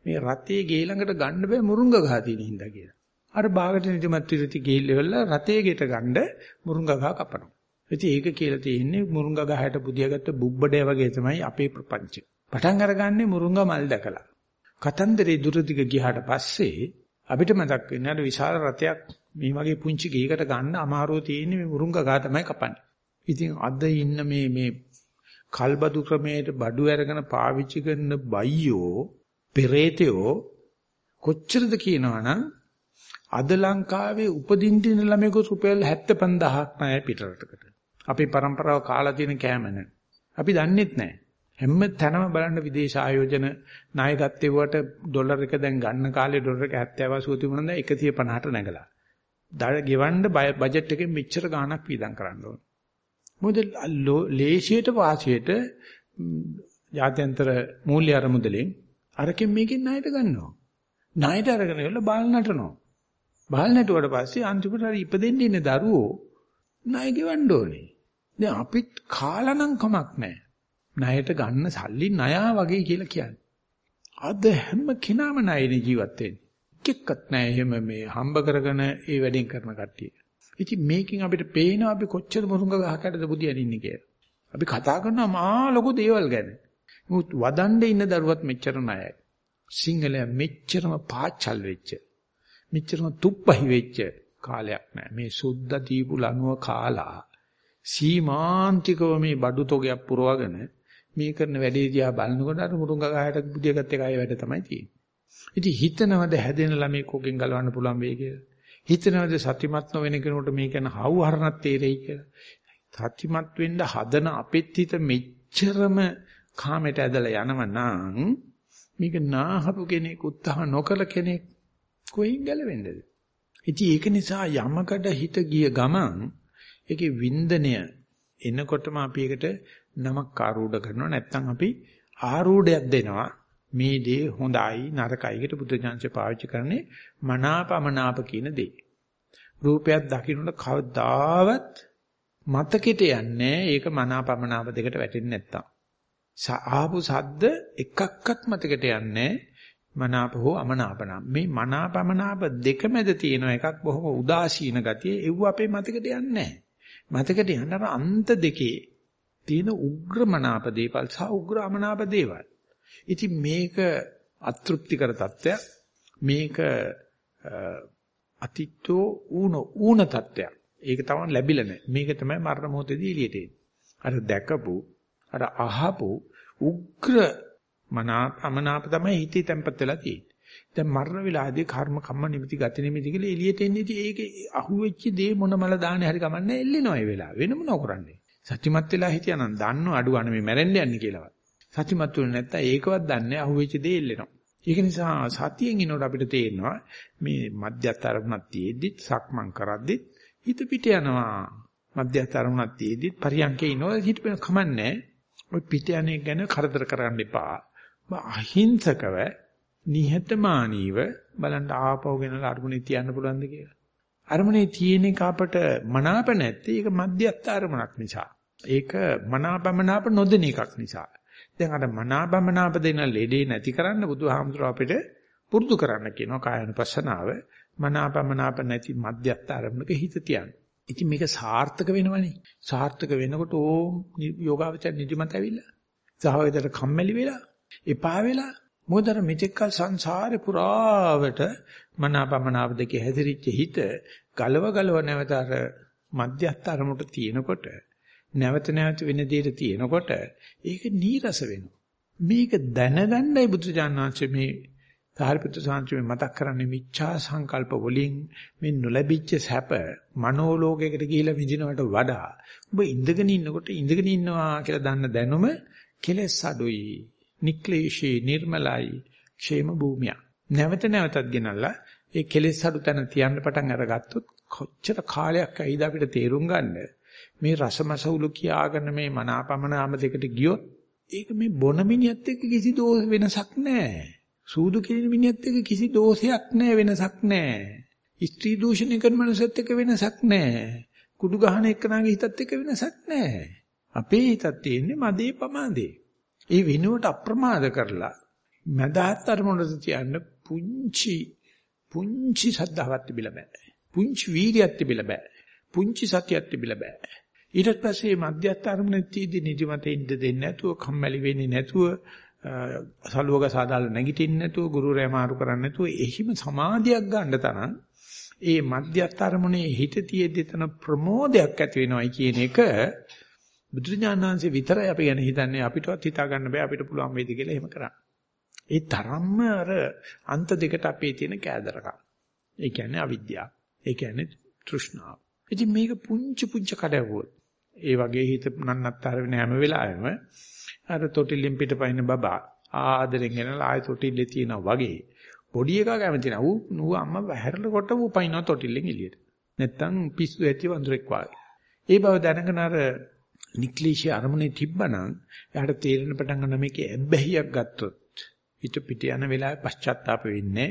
මේ රතේ ගේ ළඟට ගන්න බෑ මුරුංග ගහ තියෙන හින්දා කියලා. අර බාගට නිදිමත් විරති ගිහිල්ලා රතේ ගෙට ගන්න මුරුංග ගහ කපනවා. ඉතින් ඒක කියලා තියෙන්නේ මුරුංග ගහයට බුදියාගත්ත බුබ්බඩය වගේ තමයි අපේ ප්‍රපංචය. පටන් අරගන්නේ මුරුංග මල් දැකලා. කතන්දරේ දුරදිග ගියාට පස්සේ අපිට මතක් වෙන්නේ අර විශාල රතයක් මේ වගේ පුංචි ගේකට ගන්න අමාරුව තියෙන්නේ මේ මුරුංග ගහ තමයි කපන්නේ. ඉතින් අද ඉන්න මේ මේ කල්බදු ක්‍රමයට බඩු අරගෙන පාවිච්චි කරන බයියෝ පෙරේතයෝ කොච්චරද කියනවනම් අද ලංකාවේ උපදින්න ඉන්න ළමයෙකුට රුපියල් 75000ක් ණය පිටරටකට. අපේ પરම්පරාව කාලා තියෙන කෑමන. අපි දන්නෙත් නැහැ. හැම තැනම බලන්න විදේශ ආයෝජන ණයගත්තේවට ඩොලර් එක දැන් ගන්න කාලේ ඩොලර් එක 70 80 තිබුණා දැන් 150ට නැගලා. දඩ ගෙවන්න බජට් එකෙන් මෙච්චර ගාණක් වීදම් කරන්න ඕන. මොකද ලේසියට වාසියට ජාත්‍යන්තර මූල්‍ය අරමුදලෙන් අරකින් මේකෙන් ණයට ගන්නවා. ණයට අරගෙන ඉවරලා බාල් නටනවා. බාල් නටුවට පස්සේ අන්තිමට හරි ඉපදෙන්න ඉන්න දරුවෝ ණය ගෙවන්න ඕනේ. දැන් අපිත් කාලා නම් කමක් නැහැ. ණයට ගන්න සල්ලි ණයා වගේ කියලා කියන්නේ. අද හැම කෙනාම ණයනේ ජීවත් වෙන්නේ. එක්කත් නැහැ එහෙම මේ හම්බ කරගෙන ඒ වැඩෙන් කරන කට්ටිය. ඉතින් මේකෙන් අපිට පේනවා අපි කොච්චර මුරුංග ගහකටද බුදියන් ඉන්නේ කියලා. අපි කතා කරනවා මා ලොකු දේවල් ගැන. මුත් වදන්නේ ඉන්න දරුවත් මෙච්චර ණයයි. සිංහලයා මෙච්චරම පාචල් වෙච්ච. මෙච්චරම තුප්පහි වෙච්ච කාලයක් නෑ. මේ සුද්ධ දීපු ලනුව කාලා සීමාන්තිකව මේ බඩු තොගයක් පුරවගෙන මේ කරන වැඩේ දිහා බලනකොට අර මුරුංග ගහයට බුදියගත් එකයි වැඩ තමයි තියෙන්නේ. ඉතින් හිතනවද හැදෙන ළමයි කෝකෙන් ගලවන්න පුළුවන් වෙයි කියලා. හිතනවාද සත්‍යමත් නොවෙන කෙනෙකුට මේක යන හවු හරණක් තේරෙයි කියලා. සත්‍යමත් වෙන්න හදන අපෙත් හිත මෙච්චරම කාමයට ඇදලා යනව නම් මේක නාහපු කෙනෙක් උත්සාහ නොකල කෙනෙක් කොහෙන් ගැලවෙන්නද? ඉතින් ඒක නිසා යමකට හිත ගිය ගමන් ඒකේ වින්දනය එනකොටම අපි ඒකට නමක් ආරූඪ කරනවා නැත්නම් අපි ආරූඪයක් දෙනවා මේ දේ හොඳයි නරකයි. ඒකට බුද්ධ ඥානසේ පාවිච්චි කරන්නේ මනාපමනාප කියන දේ. රූපයක් දකින්නට කවදාවත් මතකෙට යන්නේ ඒක මනාපමනාප දෙකට වැටෙන්නේ නැත්තම්. ආපු සද්ද එකක්වත් මතකෙට යන්නේ මනාප හෝ අමනාපනම්. මේ මනාපමනාප දෙක මැද තියෙන එකක් බොහොම උදාසීන ගතිය. ඒව අපේ මතකෙට යන්නේ මතකෙට යන අන්ත දෙකේ තියෙන උග්‍ර මනාප දේවල් සහ උග්‍ර අමනාප දේවල්. ඉතින් මේක අතෘප්තිකර තත්ත්වයක්. මේක අතිත්වෝ ඌන ඌන තත්ත්වයක්. ඒක තමයි ලැබිලා නැහැ. මේක තමයි මරණ මොහොතේදී එළියට එන්නේ. අර දැකපු අර අහපු උග්‍ර මනාපමනාප තමයි හිතේ තැම්පත් වෙලා තියෙන්නේ. දැන් මරණ වෙලාවේදී කර්ම කම්ම නිමිති ගති නිමිති කියලා එළියට එන්නේ ඉතින් ඒකේ අහුවෙච්ච දේ මොන මල දාන්නේ හරි කමන්නේ එල්ලෙනවා ඒ වෙලාව. වෙන මොනව කරන්නේ? සත්‍යමත් වෙලා හිටියානම් දන්නව අඩුවන මේ මැරෙන්න යන්නේ කියලාවත්. සත්‍යමත් වෙන්නේ නැත්තම් ඒකවත් දන්නේ අහුවෙච්ච දේ එල්ලෙනවා. ඒක නිසා සතියෙන් ඉනකොට අපිට තේරෙනවා මේ මධ්‍යස්ථ අරමුණක් තියෙද්දිත් සක්මන් කරද්දිත් හිත පිට යනවා. මධ්‍යස්ථ අරමුණක් තියෙද්දිත් පරියන්කේ ඉනොත් හිත කමන්නේ. ඔය පිට යන්නේ ගැන කරදර කරන්න එපා. අහිංසකව නිහතමානීව බලන්න ආපහු ගෙනලා අරමුණේ තියන්න පුළුවන්ද කියලා. අරමුණේ තියෙන එක අපට මනාප නැත්තේ ඒක මධ්‍යස්ථ අරමුණක් නිසා. ඒක මනාපමනාප නොදෙන එකක් නිසා. දැන් අර මනාපමනාප දෙන ලෙඩේ නැති කරන්න බුදුහාමුදුරුව අපිට පුරුදු කරන්න කියනවා කායනුපස්සනාව. මනාපමනාප නැති මධ්‍යස්ථ අරමුණක හිත තියන්න. ඉතින් මේක සාර්ථක වෙනවනේ. සාර්ථක වෙනකොට ඕ යෝගාවචර නිදිමත ඇවිල්ලා. සහවයදට කම්මැලි වෙලා, එපා වෙලා මොකද අර මෙතෙක්කල් සංසාරේ පුරාවට මනාපමනාප දෙකේ හැදිරිච්ච හිත ගලව ගලව නැවත අර මධ්‍යස්ථ අරමුණට තියෙනකොට නැවත නැවත වෙන දෙයට තියෙනකොට ඒක නීරස වෙනවා. මේක දැනගන්නයි බුදුජානනාංශ මේ සාරිපුත්‍ර සාංශ මතක් කරන්නේ මිච්ඡා සංකල්ප වලින් මේ නොලැබිච්ච සැප මනෝලෝකයකට ගිහිලා විඳිනවට වඩා ඔබ ඉඳගෙන ඉන්නකොට ඉඳගෙන ඉන්නවා කියලා දන්න දැනුම කෙලස් අඩුයි. නික්ලේශී නිර්මලයි ക്ഷേම භූමිය. නැවත නැවතත් ගෙනල්ලා ඒ කෙලෙස් අඩු තැන තියන්න පටන් අරගත්තොත් කොච්චර කාලයක් ඇයිද අපිට තේරුම් ගන්න මේ රසමසවුලු කියාගෙන මේ මනාපමනාම දෙකට ගියොත් ඒක මේ බොන මිනිහත් එක්ක කිසි දෝෂ වෙනසක් නැහැ. සූදු කිරින මිනිහත් එක්ක කිසි දෝෂයක් නැහැ වෙනසක් නැහැ. ස්ත්‍රී දූෂණය කරන මනුස්සයත් එක්ක වෙනසක් නැහැ. කුඩු ගහන එක්කනාගේ හිතත් එක්ක වෙනසක් නැහැ. අපේ හිතත් තියෙන්නේ මදේ පමාදේ. ඒ වෙනුවට අප්‍රමාද කරලා මදහත් අරමුණට තියන්න පුංචි පුංචි සද්ධාවක් තිබිලා බෑ. පුංචි වීර්යයක් තිබිලා බෑ. පුංචි සතියක් තිබිලා බෑ. ඊට පස්සේ මධ්‍යස්ථ අරමුණේ තීදි නිදිමත ඉන්න දෙන්නේ නැතුව කම්මැලි වෙන්නේ නැතුව සලුවක සාදාල නැගිටින්නේ නැතුව ගුරුරයා මාරු කරන්නේ නැතුව එහිම සමාධියක් ගන්න තරම් ඒ මධ්‍යස්ථ අරමුණේ හිත තියෙද්දි තන ප්‍රමෝදයක් ඇති වෙනවයි කියන එක බුදුරජාණන්සේ විතරයි අපි ගැන හිතන්නේ අපිටවත් හිතා ගන්න බෑ අපිට පුළුවන් වේද කියලා එහෙම කරන්න. ඒ තරම්ම අර අන්ත දෙකට අපේ තියෙන කෑදරකම්. ඒ කියන්නේ අවිද්‍යාව. ඒ කියන්නේ තෘෂ්ණාව. ඉතින් මේක පුංචි පුංචි කඩවුවොත් ඒ වගේ හිත නන්නත්තර වෙන හැම වෙලාවෙම අර තොටිල්ලෙන් පිටපයින් බබා ආදරෙන් ගෙනලා ආය තොටිල්ලේ තියනා වගේ පොඩි එකා කැමති නා ඌ ඌ අම්මා වැහැරල කොට ඌ පයින්නවා තොටිල්ලෙන් එළියට. නැත්තම් පිස්සු ඇති වඳුරෙක් වාගේ. ඒ බව දැනගෙන අර නික්ලිෂී අරමුණේ තිබ්බනම් එයාට තේරෙන පටන් ගන්න මේකේ ඇබ්බැහියක් ගත්තොත් හිත පිට යන වෙලාවේ පශ්චාත්තාප වෙන්නේ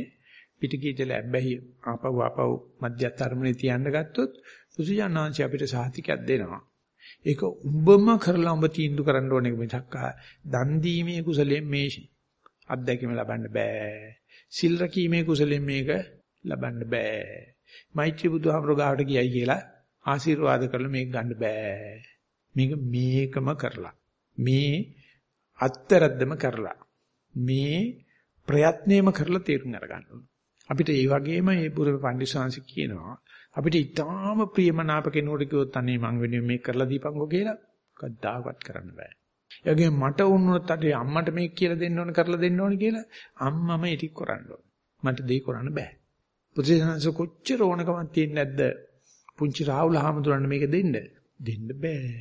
පිට කීදල ඇබ්බැහි ආපහු ආපහු මධ්‍යස්ථ අරමුණේ තියන්න ගත්තොත් බුදුජානනාංශ අපිට සාහිතිකයක් දෙනවා. ඒක උඹම කරලා උඹ තීන්දුව කරන්න ඕනේ මිසක් දන් දීමේ කුසලයෙන් මේ අත්දැකීම ලබන්න බෑ. සිල් රකීමේ කුසලයෙන් මේක ලබන්න බෑ. මෛත්‍රී බුදුහාමර ගාවට ගියයි කියලා ආශිර්වාද කරලා මේක ගන්න බෑ. මේක මේකම කරලා. මේ අත්තරද්දම කරලා. මේ ප්‍රයත්නයම කරලා තේරුම් අරගන්න අපිට ඒ වගේම මේ පුරුම පඬිස්සංශ කියනවා අපිට ඊටාම ප්‍රියමනාප කෙනෙකුට කිව්වොත් අනේ මං වෙනුවෙන් මේක කරලා දීපන්කෝ කියලා කද්දාවත් කරන්න බෑ. ඒ වගේම මට වුණොත් අර අම්මට මේක කියලා දෙන්න ඕන කරලා දෙන්න ඕන කියලා අම්මම ඒක කරන්න ඕන. මට දෙයි කරන්න බෑ. පුදුසනස කොච්චර ඕනකමක් තියෙන්නේ නැද්ද? පුංචි රාහුල හාමුදුරන් මේක දෙන්න. දෙන්න බෑ.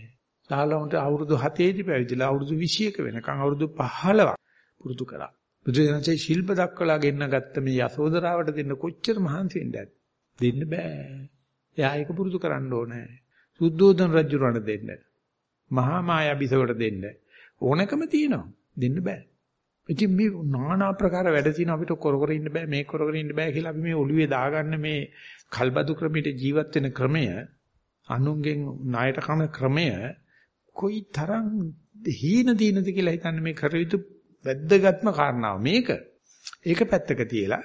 සාලවන්ට අවුරුදු 7 දී පැවිදිලා අවුරුදු 21 වෙනකන් අවුරුදු 15ක් පුරුදු කරා. බුදුරජාණන්සේ ශිල්ප දක්වලා ගෙන්න ගත්ත මේ යසෝදරාවට දෙන්න කොච්චර මහන්සි වෙන්නද? දෙන්න බෑ. එයා ඒක පුරුදු කරන්න ඕනේ. සුද්ධෝදන රජුරණ දෙන්න. මහා මායා බිසවට දෙන්න. ඕනකම තියෙනවා. දෙන්න බෑ. ඉතින් මේ নানা ප්‍රකාර වැඩ තියෙන අපිට කර කර ඉන්න බෑ මේ කර කර ඉන්න බෑ කියලා අපි මේ ඔළුවේ දාගන්න මේ කල්බදු ක්‍රමයට ජීවත් වෙන ක්‍රමය අනුන්ගෙන් ණයට කන ක්‍රමය කොයි තරම් හීන දීනද කියලා හිතන්නේ මේ කර යුතු වැද්දගත්ම කාරණාව මේක. ඒක පැත්තක තියලා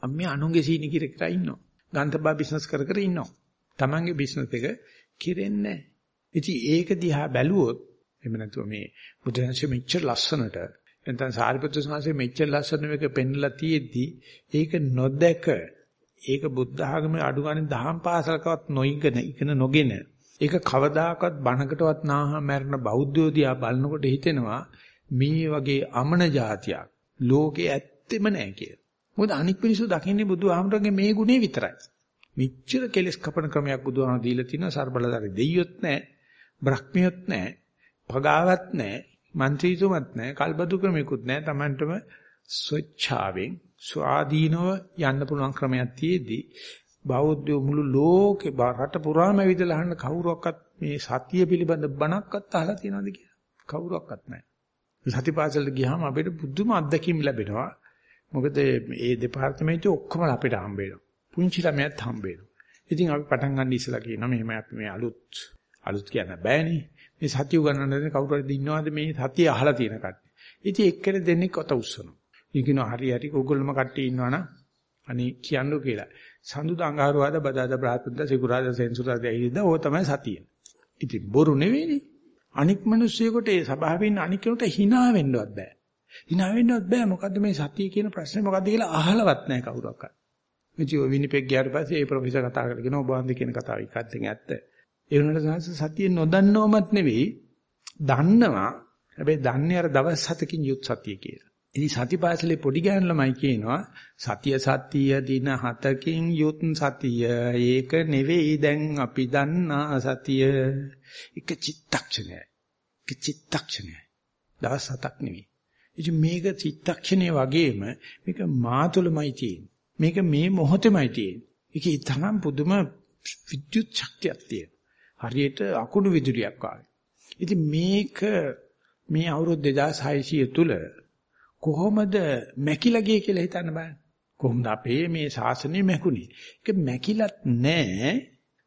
අපි අනුන්ගේ සීනි කිර කර ඉන්නවා. ගන්තබා බිස්නස් කර කර ඉන්නවා. Tamange බිස්නස් එක කිරෙන්නේ නැහැ. ඉතින් ඒක දිහා බැලුවොත් එහෙම නැතුව මේ බුදුරජාණන් මෙච්චර ලස්සනට නැත්නම් සාරිපුත්‍ර ස්වාමීන් මෙච්චර ලස්සන මේක පෙන්ලා තියෙද්දි ඒක නොදැක ඒක බුද්ධ ආගමේ අඩු ගානේ දහම් පාසලකවත් නොඉගෙන ඉගෙන නොගෙන ඒක කවදාකවත් බණකටවත් නාහ මැරෙන බෞද්ධයෝ දිහා බලනකොට හිතෙනවා මේ වගේ අමන જાතියක් ලෝකේ ඇත්තෙම නැහැ කියලා. මොකද අනික් මිනිස්සු දකින්නේ බුදුහාමුදුරන්ගේ මේ ගුණේ විතරයි. මිච්ඡර කෙලස් කපන ක්‍රමයක් බුදුහාමුදුරන් දීලා තිනවා ਸਰබලදාරි දෙයියොත් නැහැ, බ්‍රහ්මියොත් නැහැ, පගාවත් නැහැ, മന്ത്രിතුමත් නැහැ, කල්බදු ක්‍රමිකුත් නැහැ. Tamanටම ස්වච්ඡාවෙන් ස්වාධීනව යන්න පුළුවන් ක්‍රමයක් තියේදී බෞද්ධ මුළු ලෝකේ රට පුරාම ඇවිදලා අහන්න කවුරක්වත් මේ සතිය පිළිබඳ බණක්වත් අහලා තියෙනවද කියලා කවුරක්වත් නැහැ. සතිපාසලට ගියාම අපිට පුදුම අත්දැකීම් ලැබෙනවා. මොකද මේ දෙපාර්තමේන්තුවේ ඔක්කොම අපිට හම්බ වෙනවා. පුංචි ළමයාත් හම්බ වෙනවා. ඉතින් අපි පටන් ගන්න ඉස්සලා කියනවා මෙහෙම අපි මේ අලුත් අලුත් කියන්න බෑනේ. මේ සතිය උගන්වන්න කවුරු හරි ඉන්නවද මේ සතිය අහලා තියෙන කට්ටිය. ඉතින් එක්කෙනෙක් දෙන්නෙක් අත උස්සනවා. ඊකින හරි හරි ඕගොල්ලෝම කට්ටිය ඉන්නවනම් අනේ කියන්නු කියලා. සඳු දඟහරුවාද බදාද බ්‍රහස්පතිද සිකුරාද සෙන්සුරාද ඉරිදා ඕක තමයි සතිය. ඉතින් බොරු නෙවෙයිනේ. අනික් මිනිස්සුයෙකුට ඒ සභාවේ ඉන්න අනික් කෙනෙකුට hina වෙන්නවත් බෑ. Hina වෙන්නවත් බෑ. මොකද්ද මේ සතිය කියන ප්‍රශ්නේ මොකද්ද කියලා අහලවත් නැහැ කවුරක්වත්. ඉතින් ඔය විනිපෙක් ගියාට පස්සේ ඒ ප්‍රොෆෙසර් කතා කරගෙන ඔබ වන්දි කියන කතාව එකත්ෙන් ඇත්ත. ඒ වුණාට සතිය නොදන්නවමත් නෙවෙයි දන්නවා. හැබැයි දන්නේ අර දවස් 7කින් යුත් සතිය කියලා. ඉතින් සතිපාසලේ පොඩි ගෑනු ළමයි කියනවා සතිය සතිය දින 7කින් යුත් සතිය ඒක නෙවෙයි දැන් අපි දන්නා සතිය එක චිත්තක්ෂණයයි එක චිත්තක්ෂණයයි දවස් 7ක් නෙවෙයි ඉතින් මේක චිත්තක්ෂණය වගේම මේක මාතුලමයි තියෙන්නේ මේක මේ මොහොතේමයි තියෙන්නේ ඒකේ තරම් පුදුම විද්‍යුත් ශක්තියක් තියෙනවා හරියට අකුණු විදුලියක් වගේ ඉතින් මේක මේ අවුරුදු 2600 තුල කොහොමද මැකිලා ගියේ කියලා හිතන්න බෑ. කොහොමද අපේ මේ ශාසනය මැකුණේ? ඒක මැකිලත් නෑ.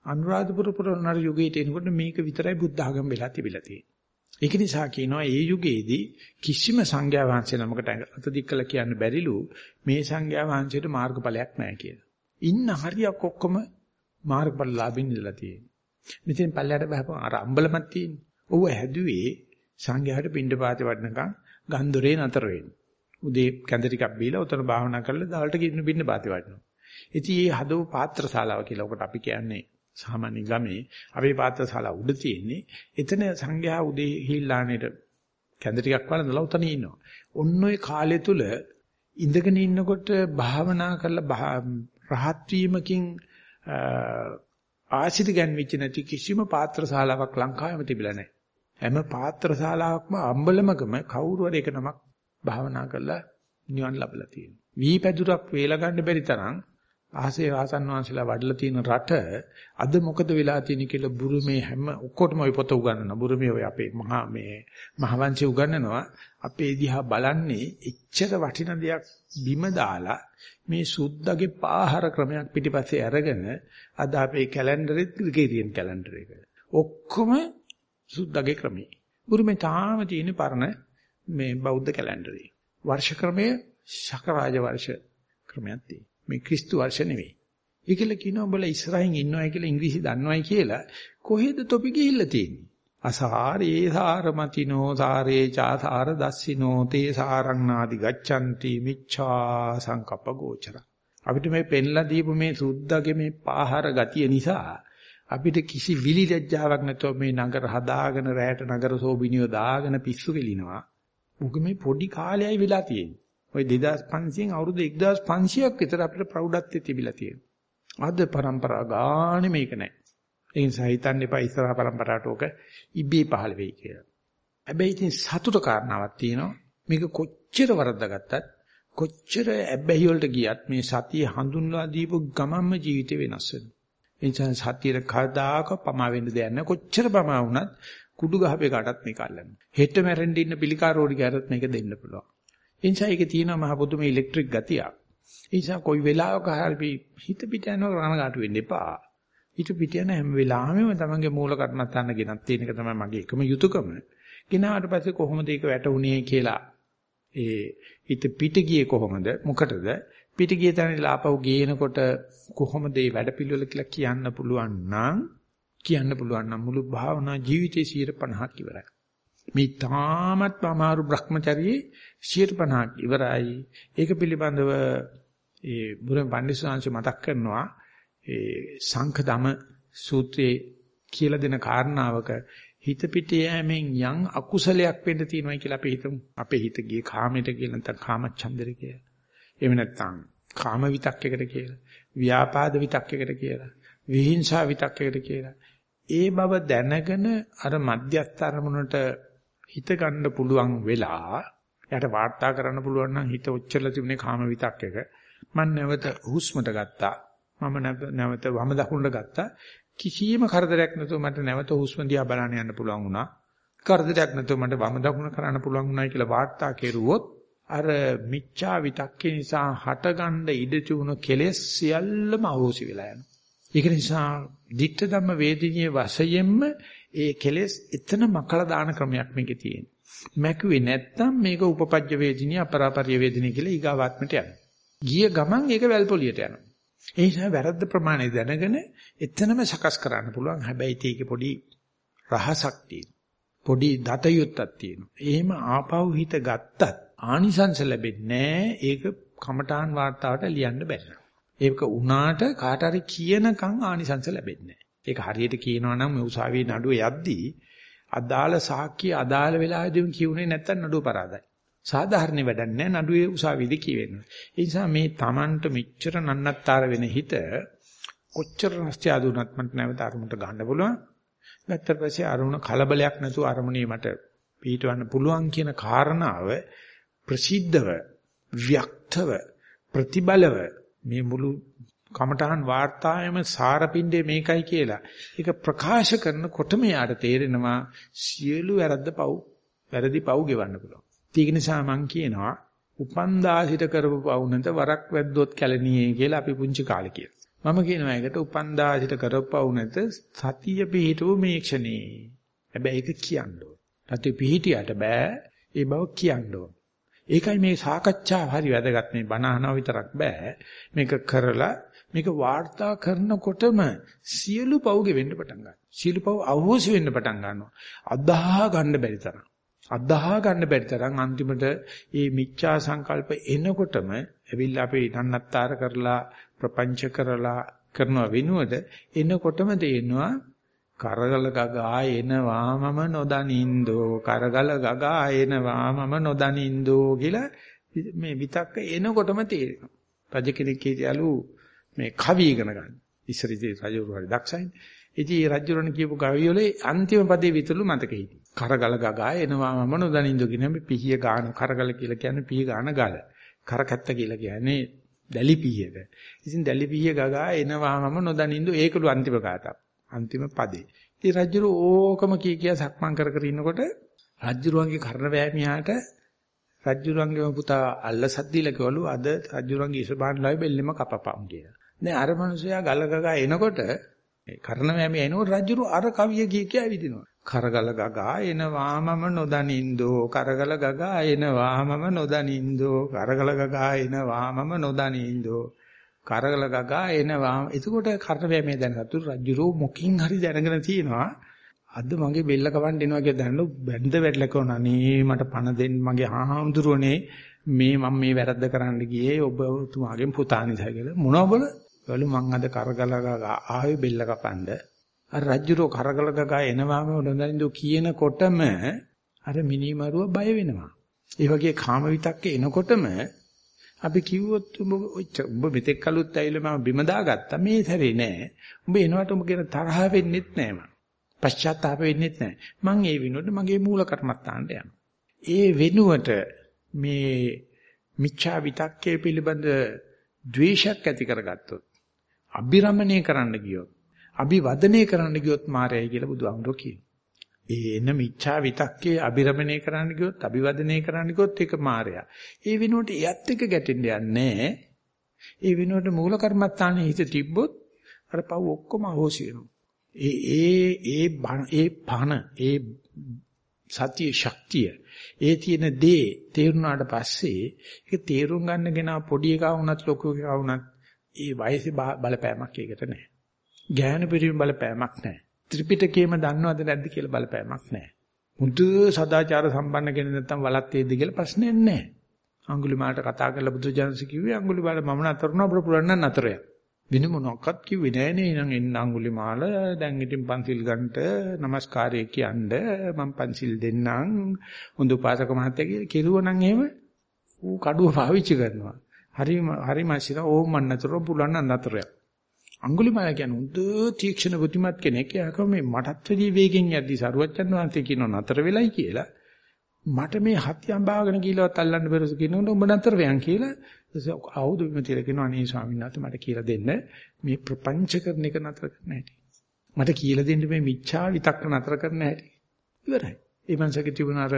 අනුරාධපුර පුරවන යුගයට එනකොට මේක විතරයි බුද්ධ ආගම වෙලා තිබිලා තියෙන්නේ. ඒක නිසා කියනවා මේ යුගයේදී කිසිම සංඝයා වහන්සේ නමකට අත දික්කලා කියන්න බැරිලු මේ සංඝයා වහන්සේට මාර්ගඵලයක් නැහැ කියලා. ඉන්න හරියක් ඔක්කොම මාර්ගඵල ලාභින් ඉඳලා තියෙන්නේ. මෙතෙන් පල්ලයට බහපන් අර අම්බලමක් තියෙන්නේ. ඔව හැදුවේ සංඝයාට පින්ඩ පාතේ වඩනකම් ගන්දොරේ නතර වෙන්නේ. උදේ කැඳ ටිකක් බීලා උතන භාවනා කරලා දවල්ට කින්න බින්න පාතේ වඩනවා. ඉතින් මේ හදව පාත්‍රශාලාව කියලා ඔකට අපි කියන්නේ සාමාන්‍ය ගමේ අපේ පාත්‍රශාලාව උඩ තියෙන්නේ. එතන සංඝයා උදේ හිල්ලානෙට කැඳ ටිකක් වළඳලා උතන ඉන්නවා. ඔන්න ඔය කාලය තුල ඉඳගෙන ඉන්නකොට භාවනා කරලා රහත් වීමකින් ආශිත ගැන්විච්ච නැති කිසිම පාත්‍රශාලාවක් ලංකාවෙම තිබිලා නැහැ. හැම පාත්‍රශාලාවක්ම අම්බලමකම කවුරු හරි එක නමක් භාවනා කරලා නිවන් ලැබලා තියෙනවා. වී පැදුරක් වේලා ගන්න බැරි තරම් ආසේ ආසන් වහන්සේලා වඩලා තියෙන රට අද මොකද වෙලා තියෙන්නේ කියලා බුරුමේ හැම ඔක්කොටම ওই පොත උගන්වනවා. බුරුමේ ඔය අපේ මහා මේ මහවංශය උගන්වනවා. අපේ දිහා බලන්නේ එච්චර වටින දෙයක් බිම දාලා මේ සුද්දගේ පාහර ක්‍රමයක් පිටිපස්සේ අරගෙන අද අපේ කැලෙන්ඩරෙත් ග්‍රීගරියන් කැලෙන්ඩර් එක. ඔක්කොම සුද්දගේ ක්‍රමී. බුරුමේ තාම තියෙන පරණ මේ බෞද්ධ කැලෙන්ඩරේ. වර්ෂ ක්‍රමය ශකරාජ වර්ෂ ක්‍රමයක් තියෙනවා. මේ ක්‍රිස්තු වර්ෂ නෙවෙයි. ඒකල කියනවා උඹලා ඉස්සරහින් ඉන්නවයි කියලා ඉංග්‍රීසි දන්නවයි කියලා කොහෙද තොපි ගිහිල්ලා තියෙන්නේ? අසාරේ සාරමතිනෝ සාරේ චාසාර දස්සිනෝ තේ සාරංනාදි ගච්ඡanti මිච්ඡා සංකප්ප ගෝචර. අපිට මේ පෙන්ලා දීපු මේ සුද්ධගේ මේ පාහර ගතිය නිසා අපිට කිසි විලි ලැජ්ජාවක් නැතුව මේ නගර හදාගෙන රැයට නගර සෝබිනියෝ දාගෙන පිස්සු කෙලිනවා. මොකද මේ පොඩි කාලයයි වෙලා තියෙන්නේ. ওই 2500න් අවුරුදු 1500ක් විතර අපිට ප්‍රෞಢත්වයේ තිබිලා තියෙනවා. අද પરම්පරා ගානේ මේක නැහැ. ඒ නිසා හිතන්න එපා ඉස්සරහ પરම්පරාවට ඕක ඉබේ පහළ වෙයි කියලා. හැබැයි ඉතින් සතුට කාරණාවක් තියෙනවා. මේක කොච්චර වරද්දාගත්තත් කොච්චර ඇබ්බැහි වලට ගියත් මේ සතිය හඳුන්ලා දීපු ගමම්ම ජීවිතේ වෙනස් වෙනවා. ඒ නිසා සතියේ කදාක පමා වෙන්න දෙයක් නැහැ. කොච්චර පමා වුණත් කුඩු ගහපේ කාටත් මේක අල්ලන්න. හෙට මැරෙන්න ඉන්න පිළිකාරෝඩි කාටත් මේක දෙන්න පුළුවන්. ඒ නිසා ඒකේ තියෙනවා මහ පුදුම ඉලෙක්ට්‍රික් ගතියක්. ඒ නිසා කොයි වෙලාවක හරි හිත පිට යනවා රණගාටු වෙන්න එපා. හිත පිට යන හැම වෙලාවෙම තමන්ගේ මූල කර්මත්තාන්න ගෙනත් තියෙන එක තමයි මගේ එකම යුතුයකම. ගෙනාවට පස්සේ කොහොමද ඒක වැටුනේ කියලා ඒ හිත පිට ගියේ කොහොමද? මොකටද? පිට ගිය තැන ලාපහු ගේනකොට කොහොමද මේ වැඩපිළිවෙල කියලා කියන්න පුළුවන් නම් කියන්න පුළුවන් නම් මුළු භාවනා ජීවිතේ 50ක් ඉවරයි. මේ තාමත් අමාරු Brahmacharye 50ක් ඉවරයි. ඒක පිළිබඳව ඒ බුදුන් පඬිස්සංශ මතක් කරනවා ඒ සංඛදම සූත්‍රයේ කියලා දෙන කාරණාවක හිත පිට යෑමෙන් යම් අකුසලයක් වෙන්න තියෙනවා කියලා අපි හිතමු. අපේ හිත ගියේ කාමයට කියලා නැත්නම් කාමච්ඡන්දෙට කියලා. එහෙම නැත්නම් කාම විතක්කයකට කියලා. ව්‍යාපාද විතක්කයකට කියලා. විහිංසා විතක්කයකට කියලා. ඒ බව දැනගෙන අර මධ්‍යස්ථ අරමුණට හිත ගන්න පුළුවන් වෙලා යට වාර්තා කරන්න පුළුවන් නම් හිත ඔච්චර තිබුණේ කාම විතක්කයක මම නැවත හුස්මට ගත්තා. මම නැවත වම දකුණට ගත්තා. කිසියම් කරදරයක් නැතුව මට නැවත හුස්ම දිහා බලන්න යන්න පුළුවන් වුණා. කරදරයක් නැතුව මට වම දකුණ කරන්න පුළුවන් වුණා කියලා වාර්තා කෙරුවොත් අර මිච්ඡා විතක්කේ නිසා හටගන්න ඉඩ තිබුණු කෙලෙස් සියල්ලම අහෝසි වෙලා යනවා. ඒක නිසා ditta ධම්ම වේදිනිය වශයෙන්ම ඒ කෙලෙස් එතන මකලා දාන ක්‍රමයක් මේකේ තියෙනවා. මැකුවේ නැත්තම් මේක උපපජ්ජ වේදිනිය අපරාපරිය වේදිනිය කියලා ඊගාවාත්මට යනවා. ගිය ගමන් ඒක වැල්පොලියට යනවා. ඒ නිසා වැරද්ද ප්‍රමාණය දැනගෙන එතනම සකස් කරන්න පුළුවන්. හැබැයි ඒකේ පොඩි රහසක් තියෙනවා. පොඩි දතයුත්තක් තියෙනවා. එහෙම ආපහු හිත ගත්තත් ආනිසංස ලැබෙන්නේ ඒක කමඨාන් වාර්තාවට ලියන්න බැහැ. ඒක උනාට කාට හරි කියනකම් ආනිසංස ලැබෙන්නේ ඒක හරියට කියනවා නම් මේ උසාවියේ නඩුව යද්දී අදාළ සාක්කිය අදාළ වෙලාවෙදීම කියුනේ නැත්තම් නඩුව පරාදයි. සාධාරණ වැඩක් නැහැ නඩුවේ උසාවියේදී කියවෙන්නේ. ඒ නිසා මේ Tamanට මෙච්චර නන්නත්තර වෙන හිත කොච්චර රස්ති ආදුනත් මට නැවත අරමුණට ගන්න පුළුවන්. නැත්තර පස්සේ අරමුණ කලබලයක් නැතුව අරමුණේ මට පිටවන්න පුළුවන් කියන කාරණාව ප්‍රසිද්ධව ව්‍යක්තව ප්‍රතිබලව මේ මුළු කමඨහන් වාර්තාවෙම සාරපින්ඩේ මේකයි කියලා. ඒක ප්‍රකාශ කරනකොටම යාට තේරෙනවා සියලු වැරද්ද පව් වැරදි පව් ගෙවන්න පුළුවන්. ඒක නිසා මම කියනවා උපන්දාසිට කරපු පව් නැත වරක් වැද්දොත් කැලණියේ කියලා අපි පුංචි කාලේ කියලා. මම කියනවා ඒකට උපන්දාසිට කරපු පව් නැත සතිය පිහිටුව මේ ක්ෂණේ. හැබැයි ඒක කියන්න ඕන. සතිය පිහිටියට බෑ ඒ බව කියන්න ඕන. ඒකයි මේ සාකච්ඡාව හරි වැදගත් මේ බණ අහනවා විතරක් බෑ. මේක කරලා මේක වාර්තා කරනකොටම සියලු පව් ගෙවෙන්න පටන් ගන්නවා. සියලු පව් අහෝසි වෙන්න පටන් ගන්නවා. අදාහා ගන්න බැරි තරම්. අදාහා ගන්න බැරි තරම් අන්තිමට මේ මිච්ඡා සංකල්ප එනකොටම ඇවිල්ලා අපි නන්නත්තර කරලා ප්‍රපංච කරලා කරන වෙනුවට එනකොටම තේනවා කරගල ගගා එනවා මම නොදනින්දෝ කරගල ගගා එනවා මම නොදනින්දෝ කියලා මේ විතක්ක එනකොටම තේරෙනවා. රජ කෙනෙක් කියලු මේ කවි ඉගෙන ගන්න. ඉස්සර ඉතින් රජවරු හරි දක්ෂයිනේ. ඉතින් මේ රජුරණ කියපු කවිය වල අන්තිම පදේ විතරලු මතක හිටියේ. කරගල ගගා එනවා මම නොදනින්දෝ කියන මේ පිහිය ගාන කරගල කියලා කියන්නේ පිහිය ගාන ගල. කරකැත්ත කියලා කියන්නේ දැලි පිහියක. ඉතින් දැලි පිහිය ගගා එනවා මම නොදනින්දෝ ඒකලු අන්තිම කාතාව. අන්තිම පදේ. ඉතින් රජුරු ඕකම කී කිය සක්මන් කර කර ඉන්නකොට රජුරුවන්ගේ කර්ණ වෑමියාට රජුරුවන්ගේම පුතා අල්ලසත් දීලා කිව්වලු අද රජුරුවන්ගේ ඉසබාන් ලයි බෙල්ලෙම කපපම් කියලා. දැන් අර මිනිසයා ගල ගගා එනකොට ඒ කර්ණ වෑමියා එනකොට රජුරු අර කවිය කී කිය ඇවිදිනවා. කරගල ගගා එනවා මම නොදනින්දෝ කරගල ගගා එනවා මම නොදනින්දෝ කරගල ගගා එනවා මම නොදනින්දෝ කරගල ගගා එනවා. එතකොට කර්ණවැමේ දැනගත්තු රජුරෝ මොකින් හරි දැනගෙන තියෙනවා. අද මගේ බෙල්ල කවන්න එනවා කියලා දැනලු බැඳ වැටලා කරනවා. නේ මට පණ දෙන්න මගේ හාමුදුරුවනේ මේ මම මේ වැරද්ද කරන්න ගියේ ඔබ තුමාගෙන් පුතා නිසා කියලා. මොනවද? වලු මං අද කරගල ගගා ආවේ බෙල්ල කපන්න. අර රජුරෝ කරගල ගගා එනවාම උඩඳින්දු කියනකොටම අර මිනිමරුව බය වෙනවා. ඒ වගේ කාම විතක්ක එනකොටම අපි කිව්වොත් උඹ උඹ මෙතෙක් කලුත් ඇවිල්ලා මම බිම දාගත්තා මේ සැරේ නෑ. උඹ එනවට උඹ කියන තරහ වෙන්නෙත් නෑ මම. පශ්චාත්තාප වෙන්නෙත් නෑ. මං ඒ විනෝඩ මගේ මූල කර්මත්තාන්ට යනවා. ඒ වෙනුවට මේ මිච්ඡා විතක්කේ පිළිබඳ ද්වේෂයක් ඇති කරගත්තොත් අභිරමණය කරන්න ගියොත් අභිවදනය කරන්න ගියොත් මායයි කියලා බුදුහාමුදුරුවෝ කියනවා. ඒන මිච්ඡා විතක්කේ අබිරමණය කරන්න ගියොත් අභිවදනය කරන්න ගියොත් ඒක මායя. ඒ වෙනුවට එයත් එක්ක ගැටෙන්න යන්නේ ඒ වෙනුවට මූල කර්මත්තානේ හිත තිබ්බොත් අර පව් ඔක්කොම අහෝසි වෙනවා. ඒ ඒ ඒ ඒ පහන ඒ සතිය ශක්තිය ඒ තියෙන දේ තේරුණාට පස්සේ ඒක තේරුම් ගන්න කෙනා පොඩි එකා වුණත් ලොකු එකා වුණත් ඒ වයසේ බලපෑමක් ඒකට නැහැ. ඥාන පිරිම බලපෑමක් නැහැ. ත්‍රිපිටකයේම දන්නවද නැද්ද කියලා බලපෑමක් නැහැ. මුදු සදාචාර සම්පන්න කෙනෙක් නැත්තම් වලත් වේද කියලා ප්‍රශ්නයක් නැහැ. අඟුලිමාලට කතා කරලා බුදුජානක කිව්වේ අඟුලිමාල මම නතරුණා අපර පුරන්න නතරය. වෙන මොනක්වත් කිව්වේ නෑනේ නං එන්න අඟුලිමාල දැන් ඉතින් පන්සිල් ගන්නට নমස්කාරය කියන්න මම පන්සිල් දෙන්නම් හොඳ උපාසක මහත්තයා කියලා කිරුවනම් එහෙම ඌ කඩුව පාවිච්චි කරනවා. හරි හරි මාසිර ඕම් මන් නතර පුරන්න නතරය. අඟුලිමාල කියන්නේ හොඳ තීක්ෂණ බුද්ධිමත් කෙනෙක්. එයාක මේ මටත් වැඩි වේගෙන් යද්දි සරුවච්චන් වහන්සේ කියනවා නතර වෙලයි කියලා. මට මේ හති අඹාගෙන කියලාවත් අල්ලන්න බැරුස කියනකොට උඹ නතර වෙයන් කියලා ආවුදු විමතිල කියනවා අනේ ස්වාමීන් වහන්සේ මට කියලා දෙන්න මේ ප්‍රපංච කරන එක නතර කරන්න හැටි. මට කියලා දෙන්න මේ මිච්ඡා විතක්ක නතර කරන්න හැටි. ඉවරයි. ඒ මනසක තිබුණ අර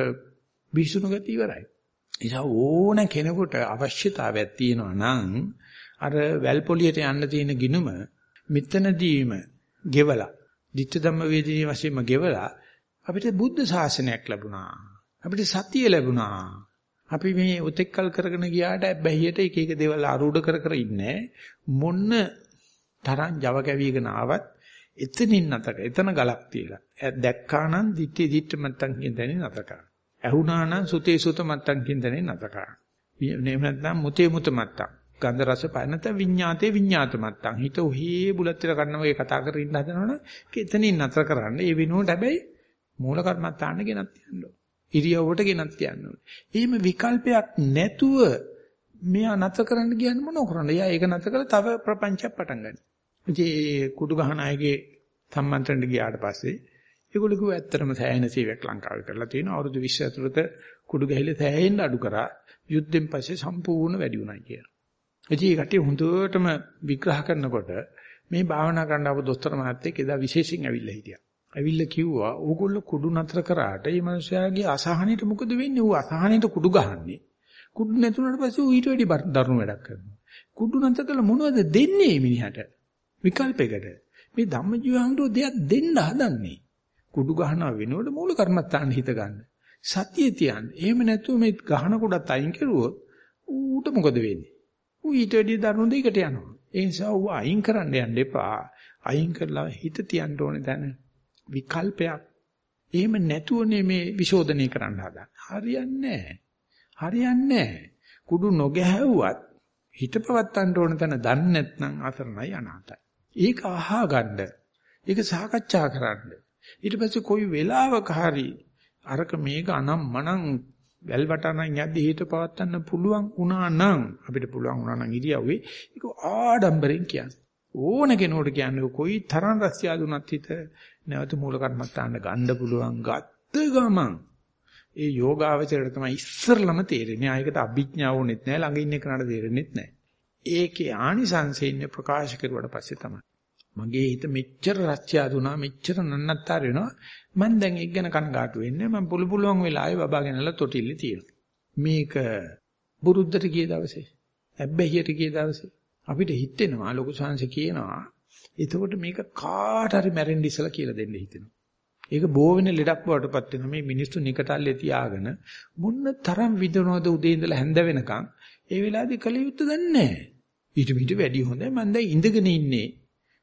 බිසුණු ගතිය ඉවරයි. එයා ඕන කෙනෙකුට අවශ්‍යතාවයක් තියෙනවා නම් අර වැල් පොලියට යන්න තියෙන ගිනුම මෙතනදීම ගෙවලා ditta ධම්ම වේදිනී වශයෙන්ම ගෙවලා අපිට බුද්ධ ශාසනයක් ලැබුණා. අපිට සතිය ලැබුණා. අපි මේ උතෙක්කල් කරගෙන ගියාට බැහැියට එක එක දේවල් ආරූඪ කර කර ඉන්නේ මොන්න තරම් Java කැවිගෙන ආවත් එතනින් නැතක එතන ගලක් තියලා දැක්කා නම් දිත්තේ දිත්ත මත්තන් කියන තැනින් නැත කරා. ඇහුණා නම් සුතේ සුත මත්තන් කියන තැනින් නැත කරා. නේ නැත්නම් මුතේ මුත මත්තන්. ගන්ධ රස පය නැත්නම් විඤ්ඤාතේ විඤ්ඤාත මත්තන්. හිත ඔහේ බුලත් විතර ගන්න වගේ කතා කරගෙන ඉන්න හදනවනේ ඒක එතනින් නැතර කරන්න. ඒ වෙනුවට හැබැයි මූල කර්මත්තාන්න ගෙනත් යන්න ඕන. ඉරියව්වට ගෙනත් යන්න ඕන. එහෙම විකල්පයක් නැතුව මෙයා නැතර කරන්න කියන්නේ මොනව කරන්නේ? එයා ඒක නැතර කරලා තව ප්‍රපංචයක් පටන් ගන්නවා. ඉතින් ඒ කුඩු ගහන අයගේ සම්මන්ත්‍රණයට ගියාට පස්සේ ඒගොල්ලෝ කිව්වා ඇත්තටම සෑහෙන සේවයක් ලංකාවේ කරලා තියෙනවා. අවුරුදු 20 ඇතුළත කුඩු ගහලා සෑහෙන්න අඩු කරා. යුද්ධෙන් පස්සේ සම්පූර්ණ වැඩි වුණා කියලා. ඉතින් ඒ කට්ටිය හොඳටම විග්‍රහ කරනකොට මේ භාවනා කරන්න ආපු දොස්තර මහත්තයෙක් එදා විශේෂයෙන් ඇවිල්ලා හිටියා. ඇවිල්ලා කිව්වා ඕගොල්ලෝ කුඩු නතර කරාට මේ මිනිස්යාගේ අසහනෙට මොකද වෙන්නේ? ඌ අසහනෙට කුඩු ගහන්නේ. කුඩු නැතුණට පස්සේ ඌ ඊට වැඩි දරුණු වැඩක් කරනවා. කුඩු නතර කළා මොනවද දෙන්නේ මිනිහට? විකල්පයකට. මේ ධම්මජීවහන්තෝ දෙයක් දෙන්න හදන්නේ. කුඩු ගහනවා වෙනකොට මූල කර්මත්තාන්න හිත ගන්න. සතිය තියන්න. එහෙම නැතුව මේ ගහන කොටත් අයින් කරුවොත් ඌට මොකද වෙන්නේ? ඌ ඊට වැඩිය දරුණු දෙයකට යනවා. ඒ නිසා ඌ අයින් කරන්න යන්න එපා. අයින් කරලා හිත තියන්න ඕනේ දැන. විකල්පයක්. එහෙම නැතුවනේ මේ විශෝධනය කරන්න හදන්නේ. හරියන්නේ නැහැ. හරියන්නේ නැහැ. කුඩු නොගැහැව්වත් හිත පවත්තන්න ඕන තැන දන්නේ නැත්නම් අසරණයි අනාතයි. ඒක අහගන්න. ඒක සාකච්ඡා කරන්න. ඊට පස්සේ කොයි වෙලාවක හරි අරක මේක අනම් මනම් වැල් වටනන් යද්දි හිත පවත්වන්න පුළුවන් වුණා නම් අපිට පුළුවන් වුණා නම් ඉරියව්වේ ඒක ආඩම්බරෙන් කියන්නේ. ඕන කෙනෙකුට කියන්නේ කොයි තරම් රස්තියාදුනත් හිත නැවත මූල කර්මත්තාන්න ගන්න පුළුවන් ගත්ත ගමන් ඒ යෝගාවචරයට තමයි ඉස්සරලම තේරෙන්නේ. ආයකට අභිඥාව උනේත් නැහැ ළඟ ඉන්න කෙනාට තේරෙන්නේත් නැහැ. ඒකේ ආනිසංසෙන්නේ ප්‍රකාශ කරුවට පස්සේ තමයි මගේ හිත මෙච්චර රස්තියාදුනා මෙච්චර නන්නත්තර වෙනවා මම දැන් ඒක ගැන කනගාටු වෙන්නේ මම පුළු පුළුවන් වෙලාවේ බබා ගෙනලා තොටිල්ලේ තියෙනවා. මේක බුරුද්දට ගිය දවසේ ඇබ්බැහියට ගිය දවසේ අපිට හිතෙනවා ලොකු සංශ කියනවා. එතකොට මේක කාට හරි මැරෙන්න ඉස්සලා කියලා දෙන්න හිතෙනවා. ඒක බෝ වෙන ලෙඩක් වඩටපත් වෙනවා මේ මිනිස්සු නිකටල්ලේ තියාගෙන මොන්න තරම් විදනවද උදේ ඉඳලා හැන්ද වෙනකන් ඒ වෙලාවේදී කල යුත්තේ දන්නේ නැහැ. ඊට පිට වැඩි හොඳයි මම දැන් ඉඳගෙන ඉන්නේ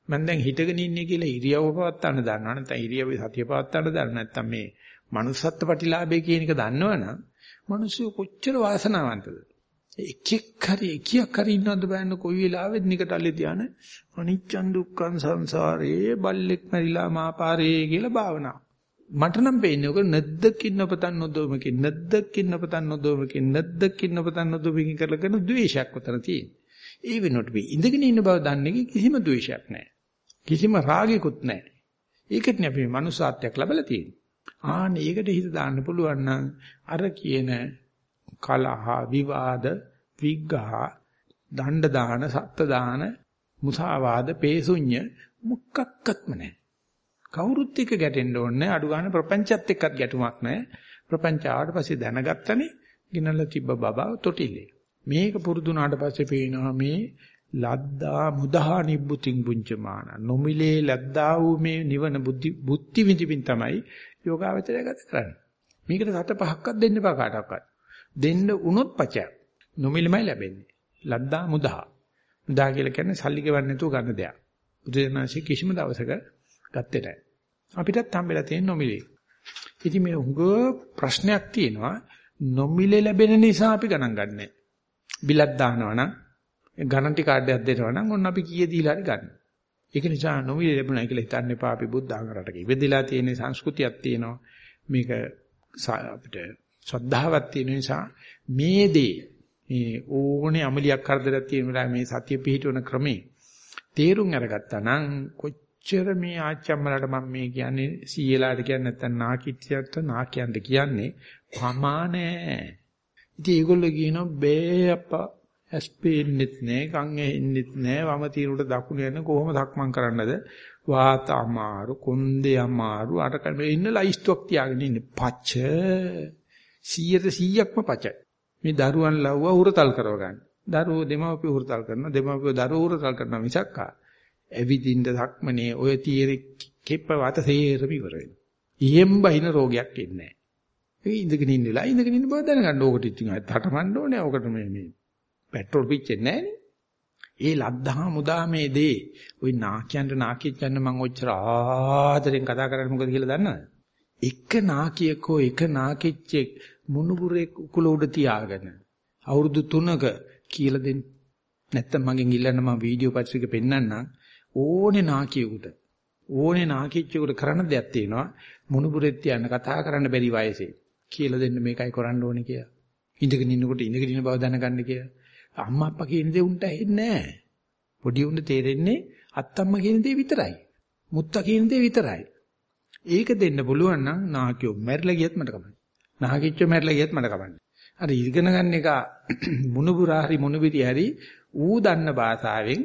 මම දැන් හිටගෙන ඉන්නේ කියලා ඉරියව්ව පවත්වන්න දන්නවා නැත්නම් ඉරියව්වේ සතිය පවත්වන්න දන්නවා නැත්නම් මේ manussත්ත්ව ප්‍රතිලාභය කියන එක දන්නවනම් මිනිස්සු කොච්චර වාසනාවන්තද එකෙක් හරි එකියක් හරි ඉන්නවද බලන්න කොයි වෙලාවෙත් නිකටල්ලේ ධාන අනිච්චන් දුක්ඛං සංසාරේ බල්ලෙක් මරිලා මාපාරේ කියලා භාවනාව මට නම් පේන්නේ ඔක නැද්දකින් නොපතන් නොදොමකින් නැද්දකින් නොපතන් නොදොමකින් නැද්දකින් නොපතන් නොදොමකින් කරලා කරන ද්වේෂයක් උතන තියෙන. ඒ වෙනකොට මේ ඉඳගෙන ඉන්න බව දන්නේ කිසිම ද්වේෂයක් නැහැ. කිසිම රාගයක්වත් නැහැ. ඒකටනේ අපි මනුස්සාත්වයක් ලැබලා තියෙන්නේ. ආන්න ඒකට හිත දාන්න පුළුවන් නම් අර කියන කලහ විවාද විග්ඝහ දණ්ඩ දාන සත්ත්‍ය දාන මුසාවාද පේසුඤ්ඤ මුක්කක්කත්ම නැහැ. කවුරුත් එක්ක ගැටෙන්න ඕනේ අඩු ගන්න ප්‍රපංචත් එක්කත් ගැටුමක් නැහැ. ප්‍රපංච ආවට පස්සේ දැනගත්තනේ ගිනලා තිබ්බ බබා තොටිල්ලේ. මේක පුරුදුනාට පස්සේ පේනවා මේ ලද්දා මුදහා නිබ්බුතින් පුංචමාන නොමිලේ ලද්දා වූ මේ නිවන බුද්ධි බුද්ධි විඳින්න තමයි යෝගාවචරය ගත කරන්නේ. මේකට සත පහක්වත් දෙන්න එපා කාටවත්. දෙන්න උනොත් පචයක්. නොමිලමයි ලැබෙන්නේ. ලද්දා මුදහා. මුදා කියලා කියන්නේ සල්ලි ගෙවන්න නැතුව ගන්න දෙයක්. බුදුරජාණන්සේ කිසිම දවසක ගත්තේ නැහැ. අපිටත් හම්බෙලා තියෙන නොමිලේ. ඉතින් මේ හුඟ ප්‍රශ්නයක් තියෙනවා නොමිලේ ලැබෙන නිසා අපි ගණන් ගන්නෑ. බිලක් දානවා නම් ගණන්ටි කාඩ් එකක් දෙනවා නම් ඔන්න අපි කීය දීලා හරි ගන්න. ඒක නිසා නොමිලේ ලැබුණා කියලා හිතන්න එපා අපි බුද්ධ ආගමරටක ඉවෙදලා තියෙන සංස්කෘතියක් තියෙනවා. මේක අපිට ශ්‍රද්ධාවක් තියෙන නිසා මේ දේ මේ ඕනේ අමලියක් කරදරයක් තියෙන වෙලාව මේ සතිය පිහිටවන ක්‍රමේ තේරුම් අරගත්තා නම් කොච්චර මේ ආච්චම්මලට මම මේ කියන්නේ සීයලාට කියන්නේ නැත්තම් නාකිච්චයට නාකියන්ට කියන්නේ ප්‍රමාණෑ. ඉතින් ඒගොල්ලෝ කියනවා බෑ අප්පා ඇස් පේන්නෙත් නෑ කන් ඇහෙන්නෙත් නෑ වම తీරුට දකුණ යන කොහොම සක්මන් කරන්නද? වාත අමාරු කොන්දේ අමාරු අර කම ඉන්න ලයිස්ට්ුවක් තියාගෙන ඉන්නේ. පච්ච 100ට 100ක්ම පචයි. මේ දරුවන් ලව්ව උරතල් කරව ගන්න දරුවෝ දෙමව්පිය උරතල් කරනවා දෙමව්පිය දරුවෝ උරතල් කරනවා මිසක්කා ඇවිදින්න ධක්මනේ ඔය තීරේ කෙප්ප වත සේරම ඉවර වෙනවා. ඉහෙම් බහින රෝගයක් ඉන්නේ නැහැ ඒ ඉඳගෙන ඉන්න වෙලාව ඉඳගෙන ඉන්න බව දැනගන්න ඕකට ඉතින් හටමන්න ඕනේ. ඕකට මේ මේ පෙට්‍රල් පිච්චෙන්නේ නැහනේ. ඒ ලද්දා මුදා මේ දේ ওই නාකියන්ට නාකියච්චන්න මම ඔච්චර ආදරෙන් කතා කරන්නේ මොකද කියලා දන්නවද? එක නාකියකෝ එක නාකිච්චෙක් මුණුබුරේ කුල උඩ තියාගෙන අවුරුදු 3ක කියලා දෙන්න. නැත්තම් මගෙන් ඉල්ලන්න මම වීඩියෝ පත්‍රික පෙන්නන්නම් ඕනේ නාකියෙකුට ඕනේ නාකිච්චෙකුට කරන්න දෙයක් තියෙනවා මුණුබුරෙත් තියන්න කතා කරන්න බැරි වයසේ කියලා දෙන්න මේකයි කරන්න ඕනේ කියලා. ඉඳගෙන ඉන්නකොට ඉඳගෙන ඉන්න බව දැනගන්න කියලා. අම්මා අප්පා කියන දේ උන්ට ඇහෙන්නේ නැහැ. පොඩි උන්ට තේරෙන්නේ අත්තම්මා කියන දේ විතරයි. මුත්තා කියන දේ විතරයි. ඒක දෙන්න පුළුවන් නම් නාකියෝ මැරිලා ගියත් මට කමන්නේ. නාකිච්චෝ මැරිලා ගියත් මට කමන්නේ. අර ඉගෙන ගන්න එක [clears throat] මුණුබුරා හරි මුණුබිරි හරි ඌ දන්න භාෂාවෙන්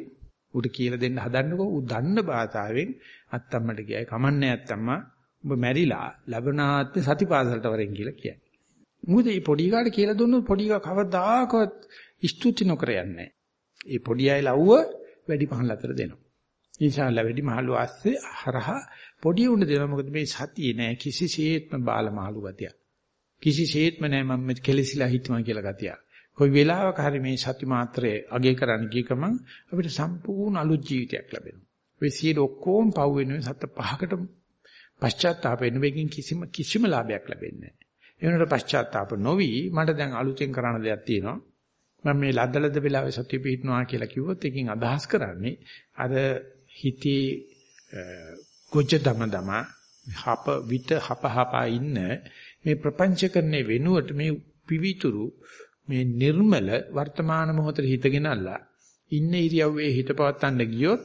ඌට කියලා දෙන්න හදන්නකෝ ඌ දන්න භාෂාවෙන් අත්තම්මට කියයි කමන්නේ අත්තම්මා ඔබ මැරිලා ලබනාත්ම සතිපාසලට වරෙන් කියලා කියයි. මොකද මේ පොඩි කාට කියලා දුන්නොත් පොඩි කා කවදාකවත් ස්තුති නොකර යන්නේ. ඒ පොඩි අය ලව්ව වැඩි පහන් අතර දෙනවා. ඉන්ෂාල්ලා වැඩි මහලු ආස්සේ හරහා පොඩි උණ දෙනවා. මොකද මේ සතියේ නෑ කිසිසේත්ම බාල මහලු ගතිය. කිසිසේත්ම නෑ මම මේ කෙලසිලා හිටනවා කියලා ගතිය. කොයි වෙලාවක හරි මේ සති මාත්‍රයේ අගේ කරන්න ගිය ගමන් අපිට සම්පූර්ණ අලුත් ජීවිතයක් ලැබෙනවා. ඔය සියලු ඔක්කොම පව් වෙනුවෙන් සත පහකට පශ්චාත්තාප වෙන වෙකින් කිසිම කිසිම ලාභයක් ලැබෙන්නේ නැහැ. ඒ වෙනකොට පශ්චාත්තාප නොවි මට දැන් අලුතෙන් කරන්න දෙයක් තියෙනවා. මම මේ ලද්දලද වෙලාවේ සතිය පිහිටනවා කියලා කිව්වොත් එකකින් අදහස් කරන්නේ අර හිතේ ගොජ දම දම හප විත හප හපා ඉන්න මේ ප්‍රපංචකරණේ වෙනුවට මේ පිවිතුරු මේ නිර්මල වර්තමාන මොහොතේ හිතගෙනල්ලා ඉන්න ඉරියව්වේ හිත පවත්තන්න ගියොත්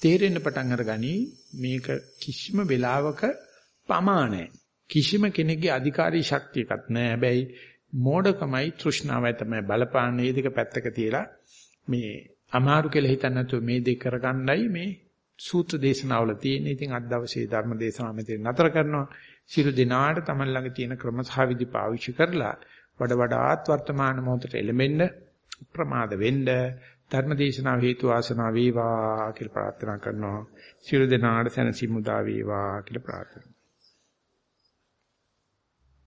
තේරෙන්න පටන් අරගනි මේක කිසිම වෙලාවක පමාණයි කිසිම කෙනෙක්ගේ අධිකාරී ශක්තියක්වත් නැහැ හැබැයි මෝඩකමයි තෘෂ්ණාවයි තමයි බලපාන්නේ දෙක පැත්තක තියලා මේ අමාරු කියලා හිතන්න නැතුව මේ දෙක කරගන්නයි මේ සූත්‍ර දේශනාවල තියෙන. ඉතින් අද දවසේ ධර්ම දේශනාව මෙතන නතර කරනවා. සියලු දිනාට තමයි ළඟ තියෙන ක්‍රම සහ විදි පාවිච්චි කරලා වඩ වඩාත් වර්තමාන මොහොතට එළඹෙන්න ප්‍රමාද වෙන්න ධර්ම දේශනාව හේතු ආසනාව වේවා කියලා ප්‍රාර්ථනා කරනවා. සියලු දිනාට සැනසීම උදා වේවා කියලා ප්‍රාර්ථනා